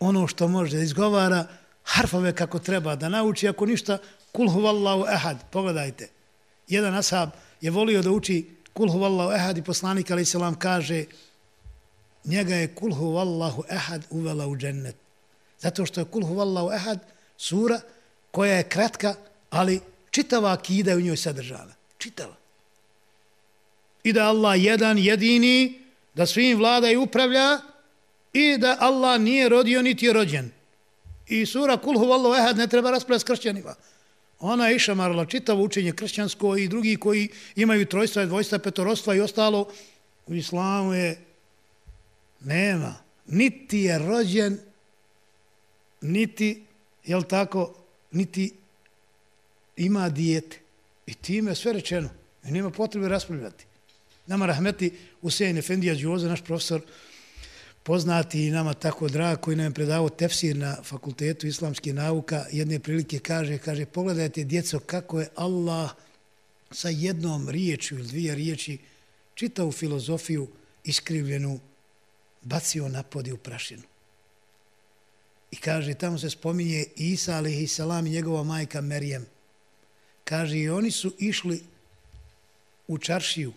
ono što može, da izgovara harfove kako treba, da nauči ako ništa kul huvallahu ehad. Pogledajte, jedan ashab je volio da uči kul huvallahu ehad i poslanik alaih salam kaže njega je kul huvallahu ehad uvela u džennet. Zato što je kul huvallahu ehad sura koja je kratka, ali čitava akida je u njoj sadržana. Čitava. I da Allah jedan, jedini, da svim vlada i upravlja i da Allah nije rodio niti je rođen. I sura Kul huvallahu ehad ne treba raspravljati s kršćanima. Ona je išamarala čitavo učenje kršćansko i drugi koji imaju trojstva, dvojstva, petorostva i ostalo. U islamu je nema. Niti je rođen, niti, jel tako, niti ima dijete. I time je sve rečeno. I nema potrebe raspravljati. Nama rahmeti Usein Efendija Đuoza, naš profesor, poznati i nama tako drag, koji nam je predavao tefsir na fakultetu islamskih nauka, jedne prilike kaže, kaže, pogledajte djeco kako je Allah sa jednom riječju ili dvije riječi čitao filozofiju iskrivljenu bacio napodi u prašinu. I kaže, tamo se spominje Isa alaihi salam i njegova majka Merijem. Kaže, i oni su išli u čaršiju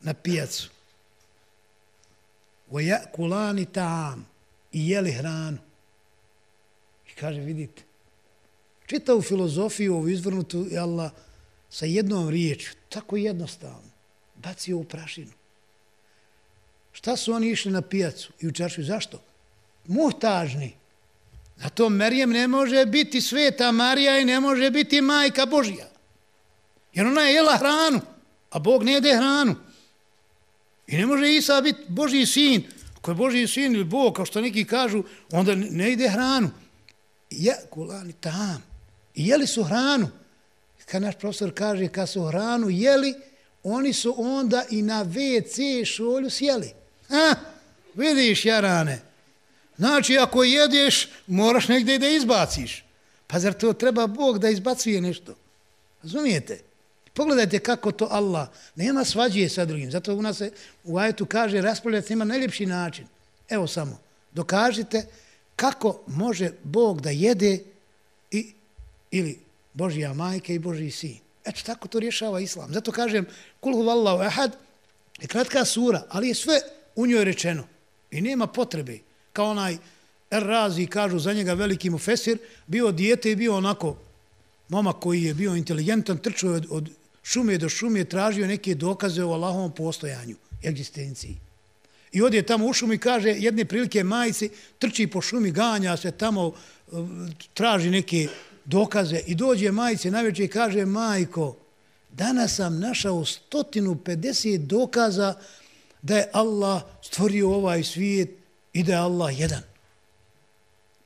na pijacu وَيَأْكُلَانِ kulani i jeli hranu. I kaže, vidite, čita u filozofiju ovu izvrnutu je Allah sa jednom riječu, tako jednostavno, bacio u prašinu. Šta su oni išli na pijacu i u čašu? Zašto? Muhtažni. Zato Merijem ne može biti sveta Marija i ne može biti majka Božija. Jer ona je jela hranu, a Bog ne jede hranu. I ne može Isa biti Božji sin. Ako je Božji sin ili Bog, kao što neki kažu, onda ne ide hranu. Ja, kulani tam. I jeli su hranu. Kad naš profesor kaže, kad su hranu jeli, oni su onda i na WC šolju sjeli. Ha, vidiš, jarane. Znači, ako jedeš, moraš negdje da izbaciš. Pa zar to treba Bog da izbacuje nešto? Razumijete? Pogledajte kako to Allah, nema svađije sa drugim. Zato u nas se u ajetu kaže raspravljati ima najljepši način. Evo samo, dokažite kako može Bog da jede i, ili Božija majka i Božiji sin. Eto, tako to rješava Islam. Zato kažem, kulhu vallahu ahad je kratka sura, ali je sve u njoj rečeno. I nema potrebe. Kao onaj Er Razi, kažu za njega veliki mu fesir, bio dijete i bio onako momak koji je bio inteligentan, trčao od, od šume do šume tražio neke dokaze o Allahovom postojanju, egzistenciji. I odje tamo u šumi kaže jedne prilike majici, trči po šumi, ganja se tamo, e, traži neke dokaze i dođe majice najveće i kaže majko, danas sam našao 150 dokaza da je Allah stvorio ovaj svijet i da je Allah jedan.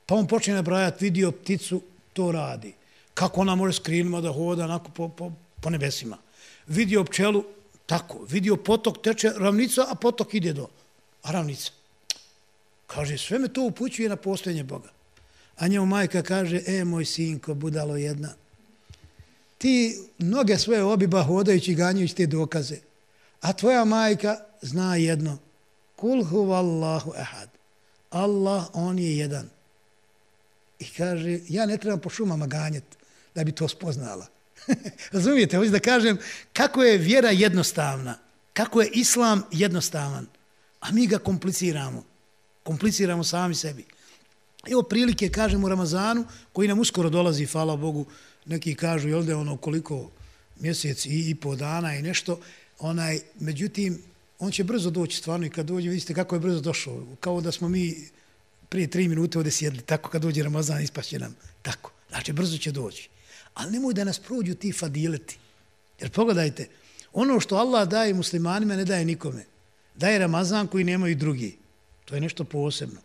Pa on počne nabrajati, vidio pticu, to radi. Kako ona može s krilima da hoda onako po, po, po nebesima. Vidio pčelu, tako, vidio potok teče ravnica, a potok ide do ravnica. Kaže, sve me to upućuje na postojenje Boga. A njemu majka kaže, e, moj sinko, budalo jedna, ti mnoge svoje obiba hodajući, ganjujući te dokaze, a tvoja majka zna jedno, kul huvallahu ehad, Allah, on je jedan. I kaže, ja ne trebam po šumama ganjati da bi to spoznala. Razumijete, hoću da kažem kako je vjera jednostavna, kako je islam jednostavan, a mi ga kompliciramo. Kompliciramo sami sebi. Evo prilike, kažem, u Ramazanu, koji nam uskoro dolazi, hvala Bogu, neki kažu, jel da ono koliko mjesec i, i po dana i nešto, onaj, međutim, on će brzo doći stvarno i kad dođe, vidite kako je brzo došao, kao da smo mi prije tri minute ovdje sjedli, tako kad dođe Ramazan ispašće nam, tako, znači brzo će doći ali nemoj da nas prođu ti fadileti. Jer pogledajte, ono što Allah daje muslimanima ne daje nikome. Daje Ramazan koji nemaju drugi. To je nešto posebno.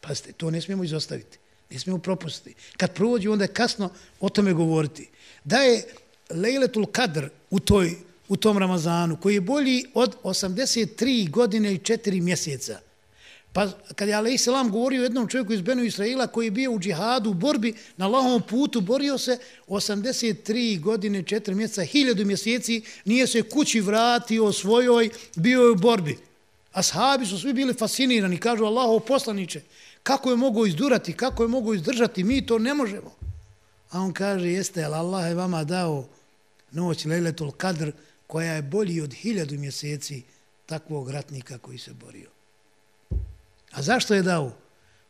Pazite, to ne smijemo izostaviti. Ne smijemo propustiti. Kad prođu, onda je kasno o tome govoriti. Da je Lejletul Kadr u, toj, u tom Ramazanu, koji je bolji od 83 godine i 4 mjeseca. Pa kad je Alej Selam govorio jednom čovjeku iz Benu Israila koji je bio u džihadu, u borbi, na lahom putu, borio se 83 godine, 4 mjeseca, 1000 mjeseci, nije se kući vratio svojoj, bio je u borbi. Ashabi su svi bili fascinirani, kažu Allaho poslaniće, kako je mogo izdurati, kako je mogo izdržati, mi to ne možemo. A on kaže, jeste, ali Allah je vama dao noć Lejletul Kadr, koja je bolji od hiljadu mjeseci takvog ratnika koji se borio. A zašto je dao?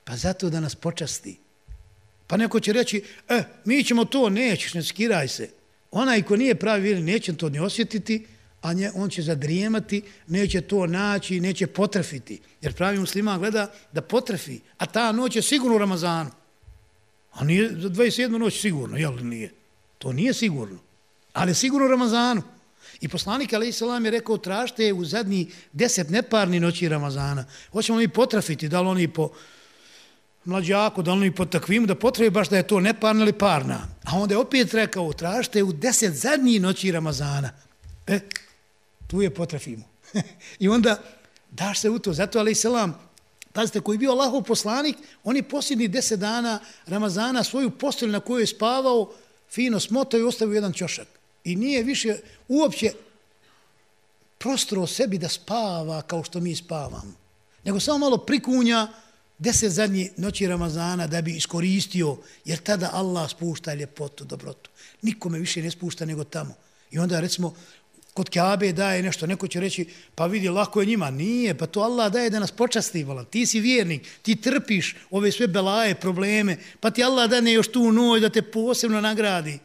Pa zato da nas počasti. Pa neko će reći, e, mi ćemo to, nećeš, ne skiraj se. Onaj ko nije pravi vjeri, neće to ni osjetiti, a nje, on će zadrijemati, neće to naći, neće potrefiti. Jer pravi muslima gleda da potrefi, a ta noć je sigurno u Ramazanu. A nije za 27. noć sigurno, jel nije? To nije sigurno, ali sigurno u Ramazanu. I poslanik Ali Isalam je rekao, tražite u zadnji deset neparni noći Ramazana. Hoćemo mi potrafiti, da li oni po mlađaku, da li oni po takvimu, da potrebi baš da je to neparna ili parna. A onda je opet rekao, tražite u deset zadnji noći Ramazana. E, tu je potrafimo. I onda daš se u to. Zato Ali Isalam, pazite, koji je bio Allahov poslanik, on je posljednji deset dana Ramazana svoju postelju na kojoj je spavao, fino smotao i ostavio jedan čošak i nije više uopće prostro sebi da spava kao što mi spavamo, nego samo malo prikunja deset zadnji noći Ramazana da bi iskoristio, jer tada Allah spušta ljepotu, dobrotu. Nikome više ne spušta nego tamo. I onda recimo kod Kabe daje nešto, neko će reći, pa vidi, lako je njima. Nije, pa to Allah daje da nas počasti, vola. Ti si vjernik, ti trpiš ove sve belaje, probleme, pa ti Allah dane još tu noć da te posebno nagradi.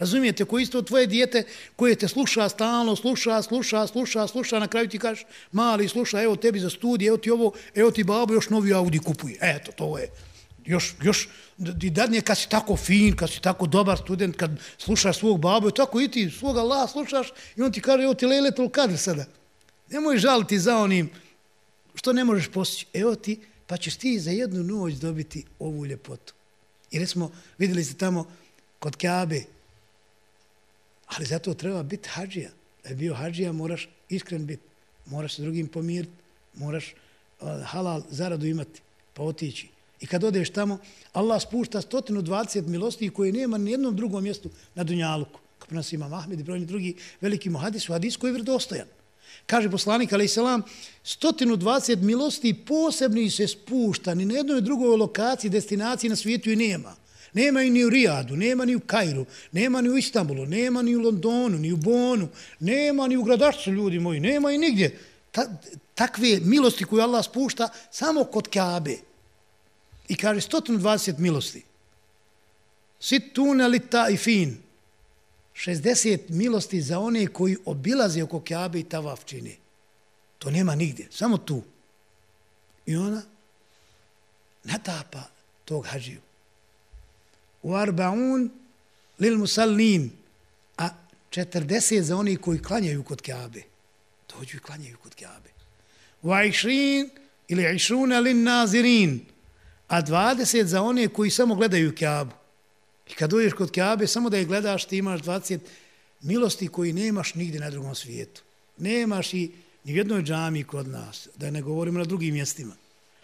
Razumijete, ko isto tvoje dijete koje te sluša stalno, sluša, sluša, sluša, sluša, na kraju ti kažeš, mali, sluša, evo tebi za studij, evo ti ovo, evo ti babo, još novi Audi kupuje. Eto, to je. Još, još, i dadnije kad si tako fin, kad si tako dobar student, kad slušaš svog babu, tako i ti svog Allah slušaš i on ti kaže, evo ti lele to kadr sada. Nemoj žaliti za onim što ne možeš postići. Evo ti, pa ćeš ti za jednu noć dobiti ovu ljepotu. I recimo, vidjeli ste tamo kod Kjabe, Ali zato treba biti hađija. Da je bio hađija, moraš iskren biti. Moraš se drugim pomiriti. Moraš uh, halal zaradu imati, pa otići. I kad odeš tamo, Allah spušta 120 milosti koje nema ni jednom drugom mjestu na Dunjaluku. Kako nas ima Mahmed i brojni drugi veliki muhadis, u hadis koji je vredostojan. Kaže poslanik, ali selam, 120 milosti posebni se spušta, ni na jednoj drugoj lokaciji, destinaciji na svijetu i nema. Nema i ni u Rijadu, nema ni u Kairu, nema ni u Istanbulu, nema ni u Londonu, ni u Bonu, nema ni u Gradašcu, ljudi moji, nema i nigdje. Ta, takve milosti koje Allah spušta samo kod Kaabe. I kaže 120 milosti. Situna li ta i fin. 60 milosti za one koji obilaze oko Kaabe i tavaf čini. To nema nigdje, samo tu. I ona natapa tog hađiju u arbaun lil musallin, a 40 za oni koji klanjaju kod Kaabe. Dođu i klanjaju kod Kaabe. U aishrin ili aishruna lin nazirin, a 20 za one koji samo gledaju Kaabu. I kad dođeš kod Kaabe, samo da je gledaš, ti imaš 20 milosti koji nemaš nigdje na drugom svijetu. Nemaš i ni u jednoj džami kod nas, da ne govorimo na drugim mjestima.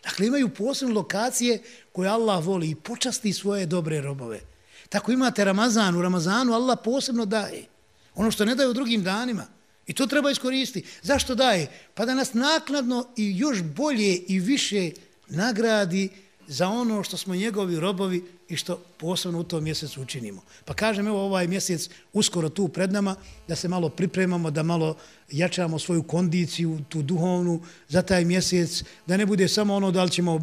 Dakle, imaju posebne lokacije koje Allah voli i počasti svoje dobre robove. Tako imate Ramazan, u Ramazanu Allah posebno daje. Ono što ne daje u drugim danima. I to treba iskoristiti. Zašto daje? Pa da nas nakladno i još bolje i više nagradi za ono što smo njegovi robovi i što posebno u tom mjesecu učinimo. Pa kažem, evo ovaj mjesec uskoro tu pred nama, da se malo pripremamo, da malo jačamo svoju kondiciju, tu duhovnu za taj mjesec, da ne bude samo ono da li ćemo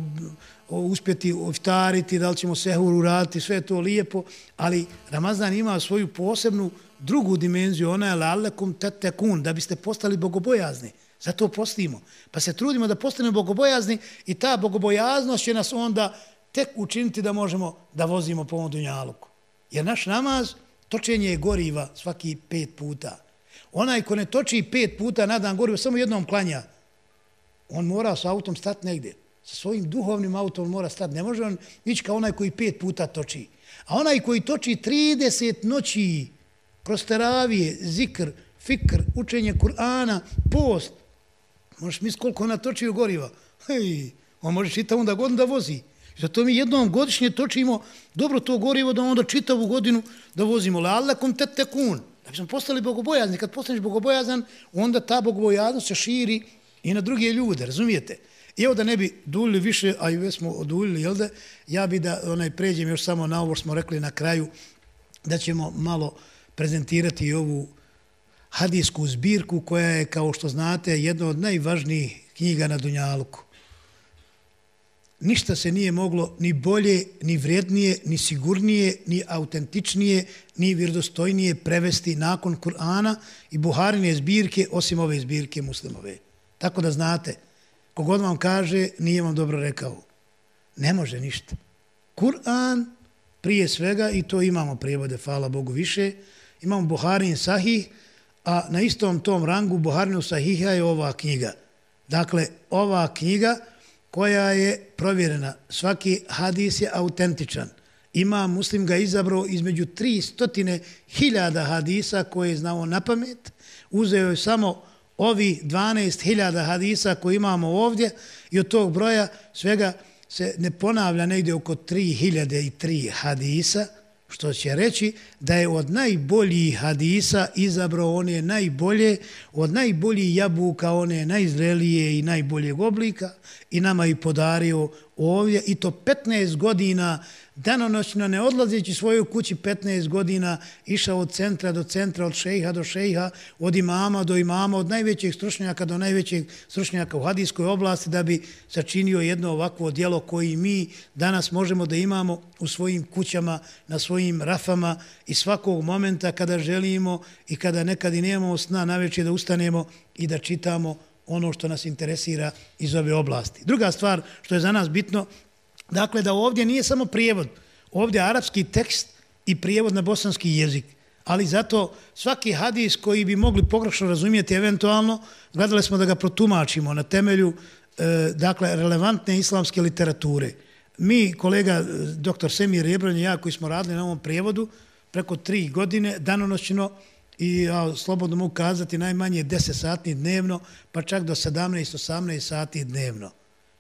uspjeti oftariti, da li ćemo sehur uraditi, sve to lijepo, ali Ramazan ima svoju posebnu drugu dimenziju, ona je lalekum tetekun, da biste postali bogobojazni. Zato postimo. Pa se trudimo da postanemo bogobojazni i ta bogobojaznost će nas onda tek učiniti da možemo da vozimo po ovom dunjaluku. Jer naš namaz, točenje je goriva svaki pet puta. Onaj ko ne toči pet puta na dan goriva, samo jednom klanja, on mora sa autom stati negdje. Sa svojim duhovnim autom mora stati. Ne može on ići kao onaj koji pet puta toči. A onaj koji toči 30 noći kroz teravije, zikr, fikr, učenje Kur'ana, post, Možeš misliti koliko ona toči u goriva. Hej, On može čitavu onda godinu da vozi. Zato mi jednom godišnje točimo dobro to gorivo da onda čitavu godinu da vozimo. Le allakum tetekun. Da bi smo postali bogobojazni. Kad postaneš bogobojazan, onda ta bogobojaznost se širi i na druge ljude, razumijete? I evo da ne bi duljili više, a i već smo oduljili, jel da? Ja bi da onaj pređem još samo na ovo smo rekli na kraju, da ćemo malo prezentirati ovu hadijsku zbirku koja je, kao što znate, jedna od najvažnijih knjiga na Dunjaluku. Ništa se nije moglo ni bolje, ni vrednije, ni sigurnije, ni autentičnije, ni vjerodostojnije prevesti nakon Kur'ana i Buharine zbirke, osim ove zbirke muslimove. Tako da znate, kogod vam kaže, nije vam dobro rekao. Ne može ništa. Kur'an prije svega, i to imamo prijevode, hvala Bogu više, imamo Buharin Sahih, a na istom tom rangu Buharinu Sahiha je ova knjiga. Dakle, ova knjiga koja je provjerena, svaki hadis je autentičan. Ima muslim ga izabrao između 300.000 hadisa koje je znao na pamet, uzeo je samo ovi 12.000 hadisa koje imamo ovdje i od tog broja svega se ne ponavlja negdje oko 3.003 hadisa, što će reći da je od najboljih hadisa izabrao one najbolje, od najboljih jabuka one najzrelije i najboljeg oblika i nama i podario ovdje i to 15 godina danonoćno ne odlazeći svojoj kući 15 godina išao od centra do centra, od šejha do šejha, od imama do imama, od najvećeg stručnjaka do najvećeg stručnjaka u hadijskoj oblasti da bi sačinio jedno ovakvo dijelo koji mi danas možemo da imamo u svojim kućama, na svojim rafama i svakog momenta kada želimo i kada nekad i nemamo sna navečer da ustanemo i da čitamo ono što nas interesira iz ove oblasti. Druga stvar što je za nas bitno, dakle da ovdje nije samo prijevod, ovdje je arapski tekst i prijevod na bosanski jezik, ali zato svaki hadis koji bi mogli pogrešno razumijeti eventualno, gledali smo da ga protumačimo na temelju e, dakle relevantne islamske literature. Mi, kolega e, dr. Semir Jebran i ja koji smo radili na ovom prijevodu preko tri godine, danonoćno i ja slobodno mogu kazati najmanje 10 sati dnevno, pa čak do 17-18 sati dnevno.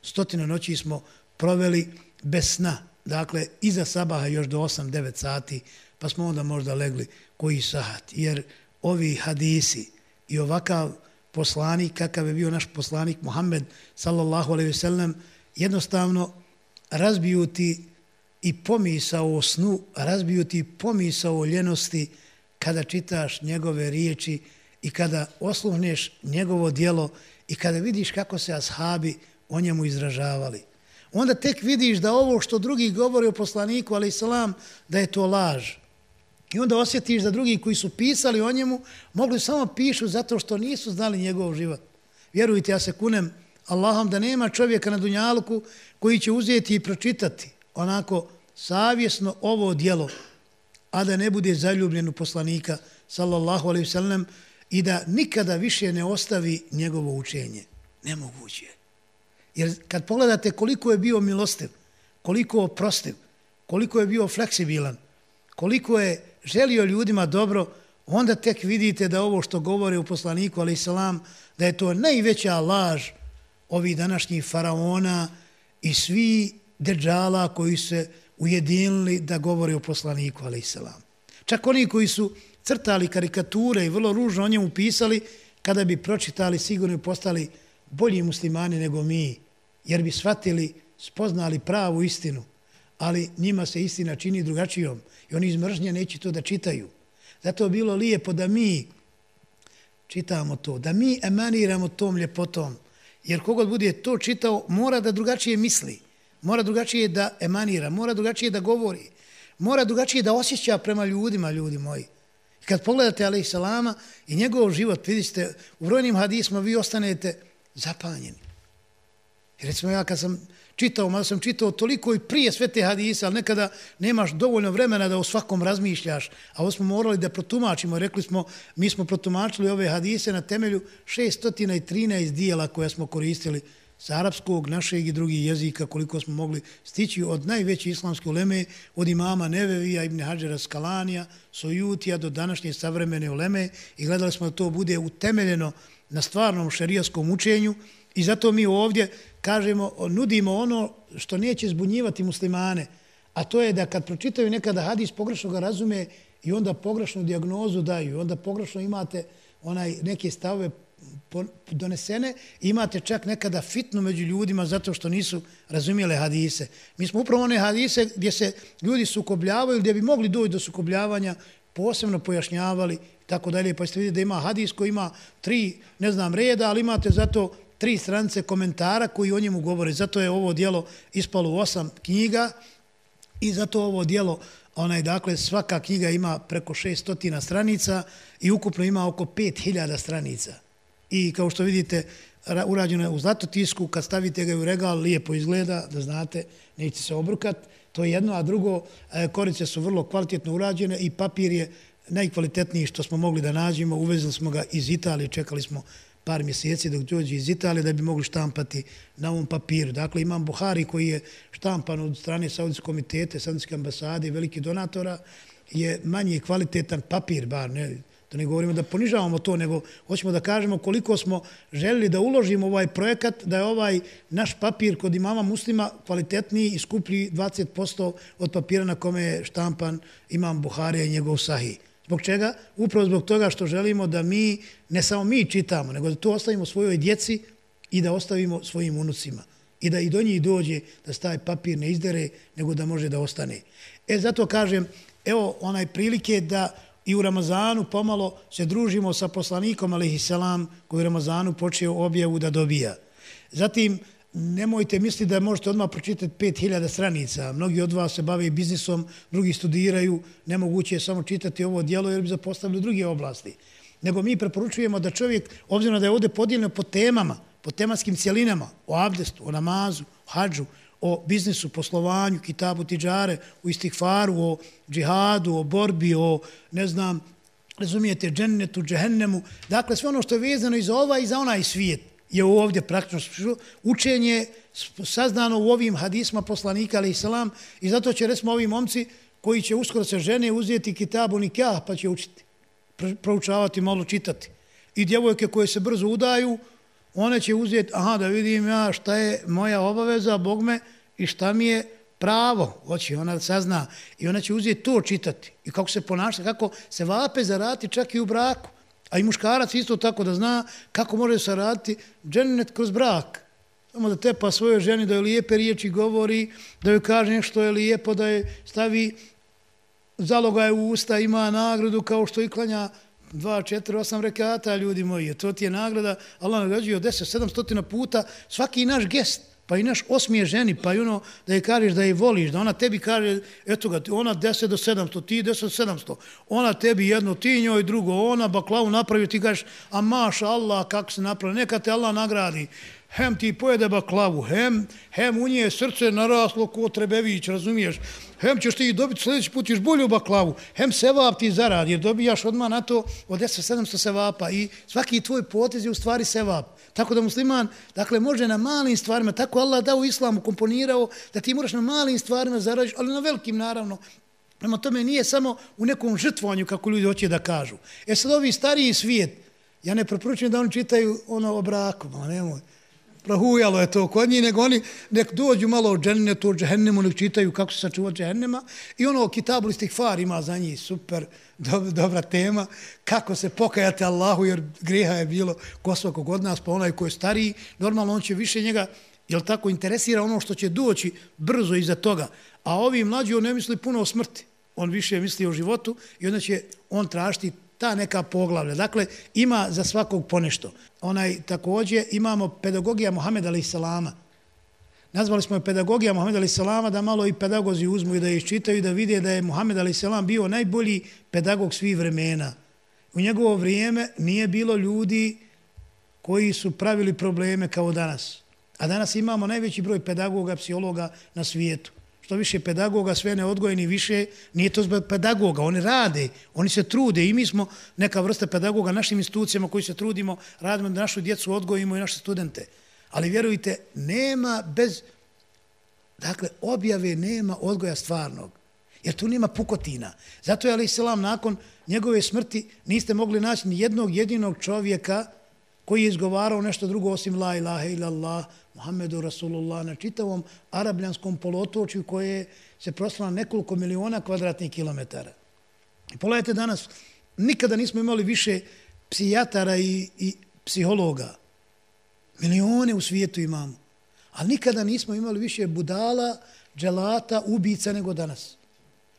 Stotine noći smo proveli bez sna, dakle iza sabaha još do 8-9 sati, pa smo onda možda legli koji sahat. jer ovi hadisi i ovakav poslanik, kakav je bio naš poslanik Muhammed sallallahu alaihi ve sellem, jednostavno razbiju ti i pomisao o snu, razbiju ti pomisao o ljenosti, kada čitaš njegove riječi i kada osluhneš njegovo dijelo i kada vidiš kako se ashabi o njemu izražavali. Onda tek vidiš da ovo što drugi govori o poslaniku, ali islam, da je to laž. I onda osjetiš da drugi koji su pisali o njemu mogli samo pišu zato što nisu znali njegov život. Vjerujte, ja se kunem Allahom da nema čovjeka na Dunjaluku koji će uzeti i pročitati onako savjesno ovo dijelo a da ne bude zaljubljen u poslanika, sallallahu alaihi sallam, i da nikada više ne ostavi njegovo učenje. Nemoguće. Jer kad pogledate koliko je bio milostiv, koliko oprostiv, koliko je bio fleksibilan, koliko je želio ljudima dobro, onda tek vidite da ovo što govore u poslaniku, ali salam, da je to najveća laž ovih današnjih faraona i svi deđala koji se ujedinili da govore o poslaniku, ali salam. Čak oni koji su crtali karikature i vrlo ružno o njemu pisali, kada bi pročitali, sigurno postali bolji muslimani nego mi, jer bi shvatili, spoznali pravu istinu, ali njima se istina čini drugačijom i oni iz mržnje neće to da čitaju. Zato je bilo lijepo da mi čitamo to, da mi emaniramo tom ljepotom, jer kogod bude to čitao, mora da drugačije misli mora drugačije da emanira, mora drugačije da govori, mora drugačije da osjeća prema ljudima, ljudi moji. I kad pogledate Ali salama i njegov život, vidite, u brojnim hadisma vi ostanete zapanjeni. I recimo ja kad sam čitao, malo sam čitao toliko i prije sve te hadise, ali nekada nemaš dovoljno vremena da o svakom razmišljaš, a ovo smo morali da protumačimo. Rekli smo, mi smo protumačili ove hadise na temelju 613 dijela koje smo koristili sa arapskog, našeg i drugih jezika, koliko smo mogli stići od najveće islamske uleme, od imama Nevevija, Ibn Hadžera Skalanija, Sojutija do današnje savremene uleme i gledali smo da to bude utemeljeno na stvarnom šerijaskom učenju i zato mi ovdje kažemo, nudimo ono što neće zbunjivati muslimane, a to je da kad pročitaju nekada hadis, pogrešno ga razume i onda pogrešnu diagnozu daju, onda pogrešno imate onaj neke stave donesene, imate čak nekada fitnu među ljudima zato što nisu razumijele hadise. Mi smo upravo one hadise gdje se ljudi sukobljavaju, gdje bi mogli doći do sukobljavanja, posebno pojašnjavali tako dalje. Pa ste vidjeti da ima hadis koji ima tri, ne znam, reda, ali imate zato tri stranice komentara koji o njemu govore. Zato je ovo dijelo ispalo u osam knjiga i zato ovo dijelo onaj, dakle, svaka knjiga ima preko 600 stranica i ukupno ima oko 5000 stranica. I kao što vidite, urađeno je u zlatotisku, kad stavite ga u regal, lijepo izgleda, da znate, neće se obrukati To je jedno, a drugo, e, korice su vrlo kvalitetno urađene i papir je najkvalitetniji što smo mogli da nađemo. Uvezili smo ga iz Italije, čekali smo par mjeseci dok dođe iz Italije da bi mogli štampati na ovom papiru. Dakle, imam Buhari koji je štampan od strane Saudijske komitete, Saudijske ambasade i veliki donatora, je manji kvalitetan papir, bar ne, da ne govorimo da ponižavamo to, nego hoćemo da kažemo koliko smo želili da uložimo ovaj projekat, da je ovaj naš papir kod imama muslima kvalitetniji i skuplji 20% od papira na kome je štampan imam Buharija i njegov sahih. Zbog čega? Upravo zbog toga što želimo da mi, ne samo mi čitamo, nego da to ostavimo svojoj djeci i da ostavimo svojim unucima. I da i do njih dođe da staje papir ne izdere, nego da može da ostane. E, zato kažem, evo onaj prilike da i u Ramazanu pomalo se družimo sa poslanikom, ali koji u Ramazanu počeo objavu da dobija. Zatim, nemojte misliti da možete odmah pročitati 5000 stranica. Mnogi od vas se bave biznisom, drugi studiraju, nemoguće je samo čitati ovo dijelo jer bi zapostavili druge oblasti. Nego mi preporučujemo da čovjek, obzirom da je ovdje podijeljeno po temama, po tematskim cijelinama, o abdestu, o namazu, o hađu, o biznisu, poslovanju, kitabu tiđare, u istihfaru, o džihadu, o borbi, o, ne znam, razumijete, džennetu, džehennemu. Dakle, sve ono što je vezano i za ovaj i za onaj svijet je ovdje praktično učenje saznano u ovim hadisma poslanika, ali i salam, i zato će, resmo, ovi momci koji će uskoro se žene uzeti kitabu nikah, pa će učiti, proučavati, malo čitati. I djevojke koje se brzo udaju, one će uzeti, aha, da vidim ja šta je moja obaveza, Bog me, i šta mi je pravo, hoće ona da sazna, i ona će uzeti to čitati, i kako se ponaša, kako se vape zarati čak i u braku. A i muškarac isto tako da zna kako može se raditi džennet kroz brak. Samo da tepa svojoj ženi da joj lijepe riječi govori, da joj kaže nešto je lijepo, da je stavi zalogaj u usta, ima nagradu kao što i klanja dva, četiri, osam rekata, ljudi moji. To ti je nagrada. Allah nagrađuje od deset, sedam stotina puta svaki naš gest pa i naš osmije ženi, pa i ono da je kažeš da je voliš, da ona tebi kaže, eto ga, ona 10 do 700, ti 10 do 700, ona tebi jedno, ti njoj drugo, ona baklavu napravi, ti kažeš, a maša Allah, kako se napravi, neka te Allah nagradi, hem ti pojede baklavu, hem, hem u nje srce naraslo ko Trebević, razumiješ, hem ćeš ti dobiti sljedeći put ćeš bolju baklavu, hem sevap ti zaradi, jer dobijaš odmah na to od 10-700 sevapa i svaki tvoj potez je u stvari sevap. Tako da musliman, dakle, može na malim stvarima, tako Allah da u islamu komponirao, da ti moraš na malim stvarima zaradiš, ali na velikim naravno. Prema tome nije samo u nekom žrtvovanju, kako ljudi hoće da kažu. E sad ovi stariji svijet, ja ne preporučujem da oni čitaju ono o braku, ma nemoj prahujalo je to kod njih, nego oni nek dođu malo od džennetu, u džehennemu, nek čitaju kako se sačuva džehennema. I ono, kitabu listih far ima za njih super, dob, dobra tema, kako se pokajate Allahu, jer greha je bilo ko svakog od nas, pa onaj ko je stariji, normalno on će više njega, jel tako, interesira ono što će doći brzo iza toga. A ovi mlađi, on ne misli puno o smrti. On više misli o životu i onda će on tražiti ta neka poglavlja. Dakle, ima za svakog ponešto. Onaj, također, imamo pedagogija Mohameda alaih salama. Nazvali smo je pedagogija Mohameda alaih salama da malo i pedagozi uzmu i da iščitaju i da vide da je Mohamed alaih salam bio najbolji pedagog svih vremena. U njegovo vrijeme nije bilo ljudi koji su pravili probleme kao danas. A danas imamo najveći broj pedagoga, psihologa na svijetu što više pedagoga, sve neodgojeni više, nije to zbog pedagoga, oni rade, oni se trude i mi smo neka vrsta pedagoga našim institucijama koji se trudimo, radimo da našu djecu odgojimo i naše studente. Ali vjerujte, nema bez, dakle, objave nema odgoja stvarnog, jer tu nema pukotina. Zato je Ali Selam nakon njegove smrti niste mogli naći ni jednog jedinog čovjeka koji je izgovarao nešto drugo osim la ilaha ila Allah, Muhammedu Rasulullah na čitavom arabljanskom polotočju koje se proslala nekoliko miliona kvadratnih kilometara. I pogledajte danas, nikada nismo imali više psijatara i, i psihologa. Milione u svijetu imamo. Ali nikada nismo imali više budala, dželata, ubica nego danas.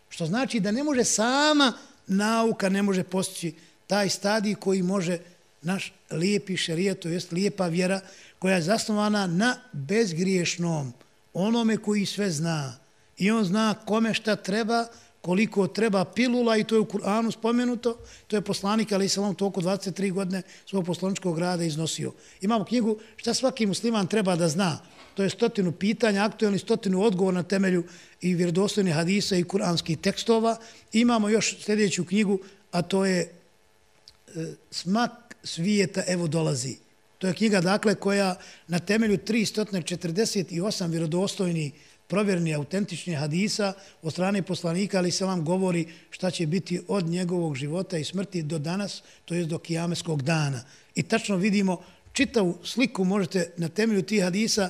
Što znači da ne može sama nauka, ne može postići taj stadij koji može naš lijepi šerijet, to jest lijepa vjera, koja je zasnovana na bezgriješnom, onome koji sve zna. I on zna kome šta treba, koliko treba pilula i to je u Kur'anu spomenuto. To je poslanik, ali se on toliko 23 godine svog poslaničkog rada iznosio. Imamo knjigu šta svaki musliman treba da zna. To je stotinu pitanja, aktualni stotinu odgovor na temelju i vjerodostojnih hadisa i kuranskih tekstova. Imamo još sljedeću knjigu, a to je e, Smak svijeta evo dolazi. To je knjiga dakle koja na temelju 348 vjerodostojnih provjerni autentični hadisa od strane poslanika, ali se vam govori šta će biti od njegovog života i smrti do danas, to je do kijameskog dana. I tačno vidimo, čitavu sliku možete na temelju tih hadisa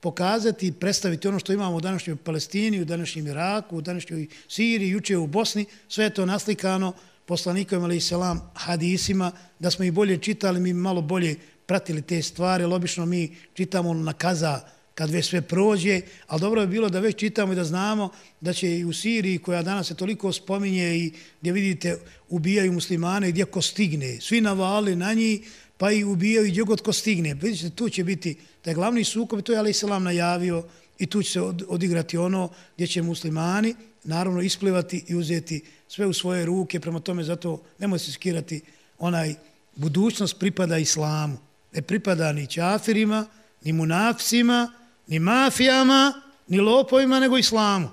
pokazati i predstaviti ono što imamo u današnjoj Palestini, u današnjem Iraku, u današnjoj Siriji, juče u Bosni, sve je to naslikano poslanikom ali i selam hadisima, da smo i bolje čitali, mi malo bolje pratili te stvari, ali obično mi čitamo na kaza kad već sve prođe, ali dobro je bilo da već čitamo i da znamo da će i u Siriji, koja danas se toliko spominje i gdje vidite ubijaju muslimane, gdje ko stigne, svi navali na njih, pa i ubijaju i gdje god ko stigne. Vidite, tu će biti taj glavni sukob, to je Ali Selam najavio i tu će se odigrati ono gdje će muslimani naravno isplivati i uzeti sve u svoje ruke, prema tome zato nemoj se skirati onaj budućnost pripada islamu, ne pripada ni čafirima, ni munafsima, ni mafijama, ni lopovima, nego islamu.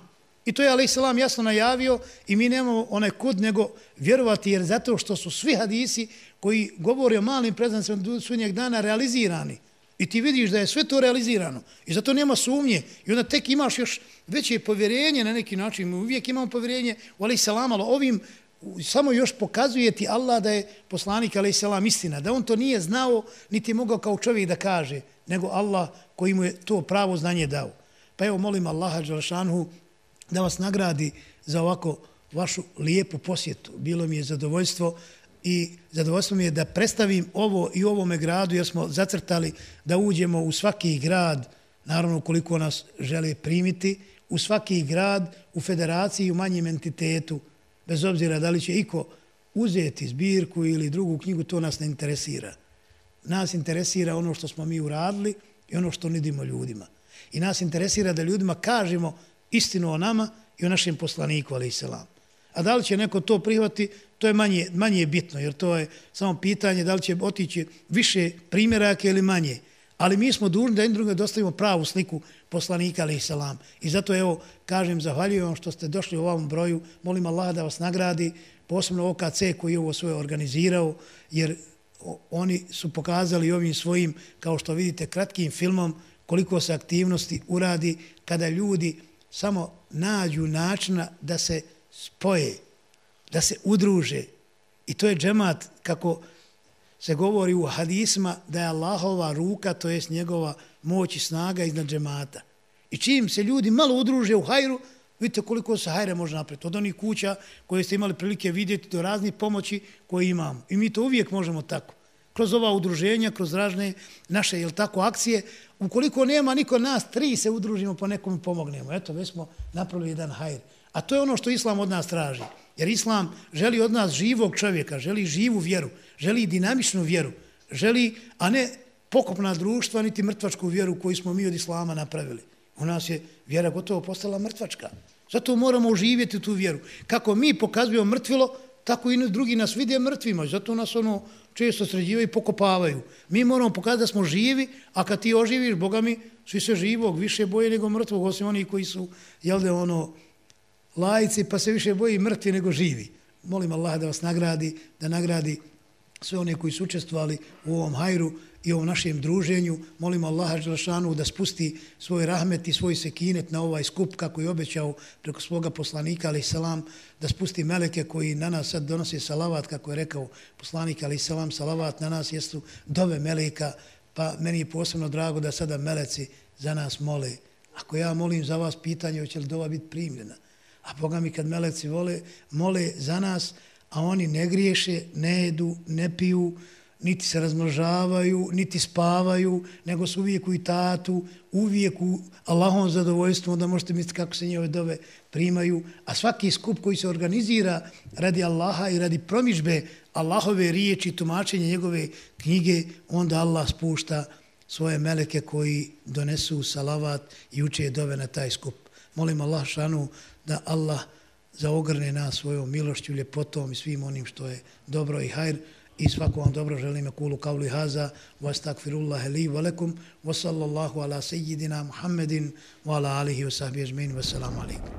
I to je Ali Islam jasno najavio i mi nemamo onaj kud nego vjerovati jer zato što su svi hadisi koji govore o malim predstavnicima do sunnjeg dana realizirani. I ti vidiš da je sve to realizirano. I zato nema sumnje. I onda tek imaš još veće povjerenje na neki način. Mi uvijek imamo povjerenje u Ali Salam, ali ovim samo još pokazuje ti Allah da je poslanik alaih Salam istina. Da on to nije znao, niti mogao kao čovjek da kaže, nego Allah koji mu je to pravo znanje dao. Pa evo molim Allaha Đalšanhu da vas nagradi za ovako vašu lijepu posjetu. Bilo mi je zadovoljstvo i zadovoljstvo mi je da predstavim ovo i ovome gradu jer smo zacrtali da uđemo u svaki grad, naravno koliko nas žele primiti, u svaki grad, u federaciji i u manjem entitetu, bez obzira da li će iko uzeti zbirku ili drugu knjigu, to nas ne interesira. Nas interesira ono što smo mi uradili i ono što nudimo ljudima. I nas interesira da ljudima kažemo istinu o nama i o našem poslaniku, ali i selam. A da li će neko to prihvati, to je manje, manje bitno, jer to je samo pitanje da li će otići više primjeraka ili manje. Ali mi smo dužni da jednom drugim dostavimo pravu sliku poslanika, ali i selam. I zato, evo, kažem, zahvaljujem vam što ste došli u ovom broju. Molim Allah da vas nagradi, posebno OKC koji je ovo svoje organizirao, jer oni su pokazali ovim svojim, kao što vidite, kratkim filmom, koliko se aktivnosti uradi kada ljudi samo nađu načina da se spoje, da se udruže. I to je džemat, kako se govori u hadisma, da je Allahova ruka, to jest njegova moć i snaga iznad džemata. I čim se ljudi malo udruže u hajru, vidite koliko se hajre može napraviti. Od onih kuća koje ste imali prilike vidjeti do raznih pomoći koje imamo. I mi to uvijek možemo tako. Kroz ova udruženja, kroz razne naše, jel tako, akcije, ukoliko nema niko nas, tri se udružimo pa nekom pomognemo. Eto, već smo napravili jedan hajr. A to je ono što Islam od nas traži. Jer Islam želi od nas živog čovjeka, želi živu vjeru, želi dinamičnu vjeru, želi, a ne pokopna društva, niti mrtvačku vjeru koju smo mi od Islama napravili. U nas je vjera gotovo postala mrtvačka. Zato moramo oživjeti tu vjeru. Kako mi pokazujemo mrtvilo, tako i drugi nas vide mrtvima. Zato nas ono često sređivaju i pokopavaju. Mi moramo pokazati da smo živi, a kad ti oživiš, Boga mi, svi se živog, više boje nego mrtvog, osim oni koji su, jel da ono, lajci, pa se više boji mrtvi nego živi. Molim Allah da vas nagradi, da nagradi sve one koji su učestvovali u ovom hajru i ovom našem druženju. Molim Allaha Đelšanu da spusti svoj rahmet i svoj sekinet na ovaj skup kako je obećao preko svoga poslanika, ali salam, da spusti meleke koji na nas sad donose salavat, kako je rekao poslanik, ali salam, salavat na nas jesu dove meleka, pa pa meni je posebno drago da sada meleci za nas mole. Ako ja molim za vas pitanje, hoće li dova biti primljena? A Boga mi kad meleci vole, mole za nas, a oni ne griješe, ne jedu, ne piju, niti se razmnožavaju, niti spavaju, nego su uvijek u itatu, uvijek u Allahom zadovoljstvu, onda možete misliti kako se njove dove primaju. A svaki skup koji se organizira radi Allaha i radi promižbe Allahove riječi, tumačenja njegove knjige, onda Allah spušta svoje meleke koji donesu salavat i uče dove na taj skup. Molim Allah šanu da Allah zaogrne nas svojom milošću, ljepotom i svim onim što je dobro i hajr. I svako vam dobro želim je kulu kavli haza wa stakfirullahi li valekum, lakum wa sallallahu ala sejidina Muhammedin wa ala alihi wa sahbihi ajmein wa salamu alaikum.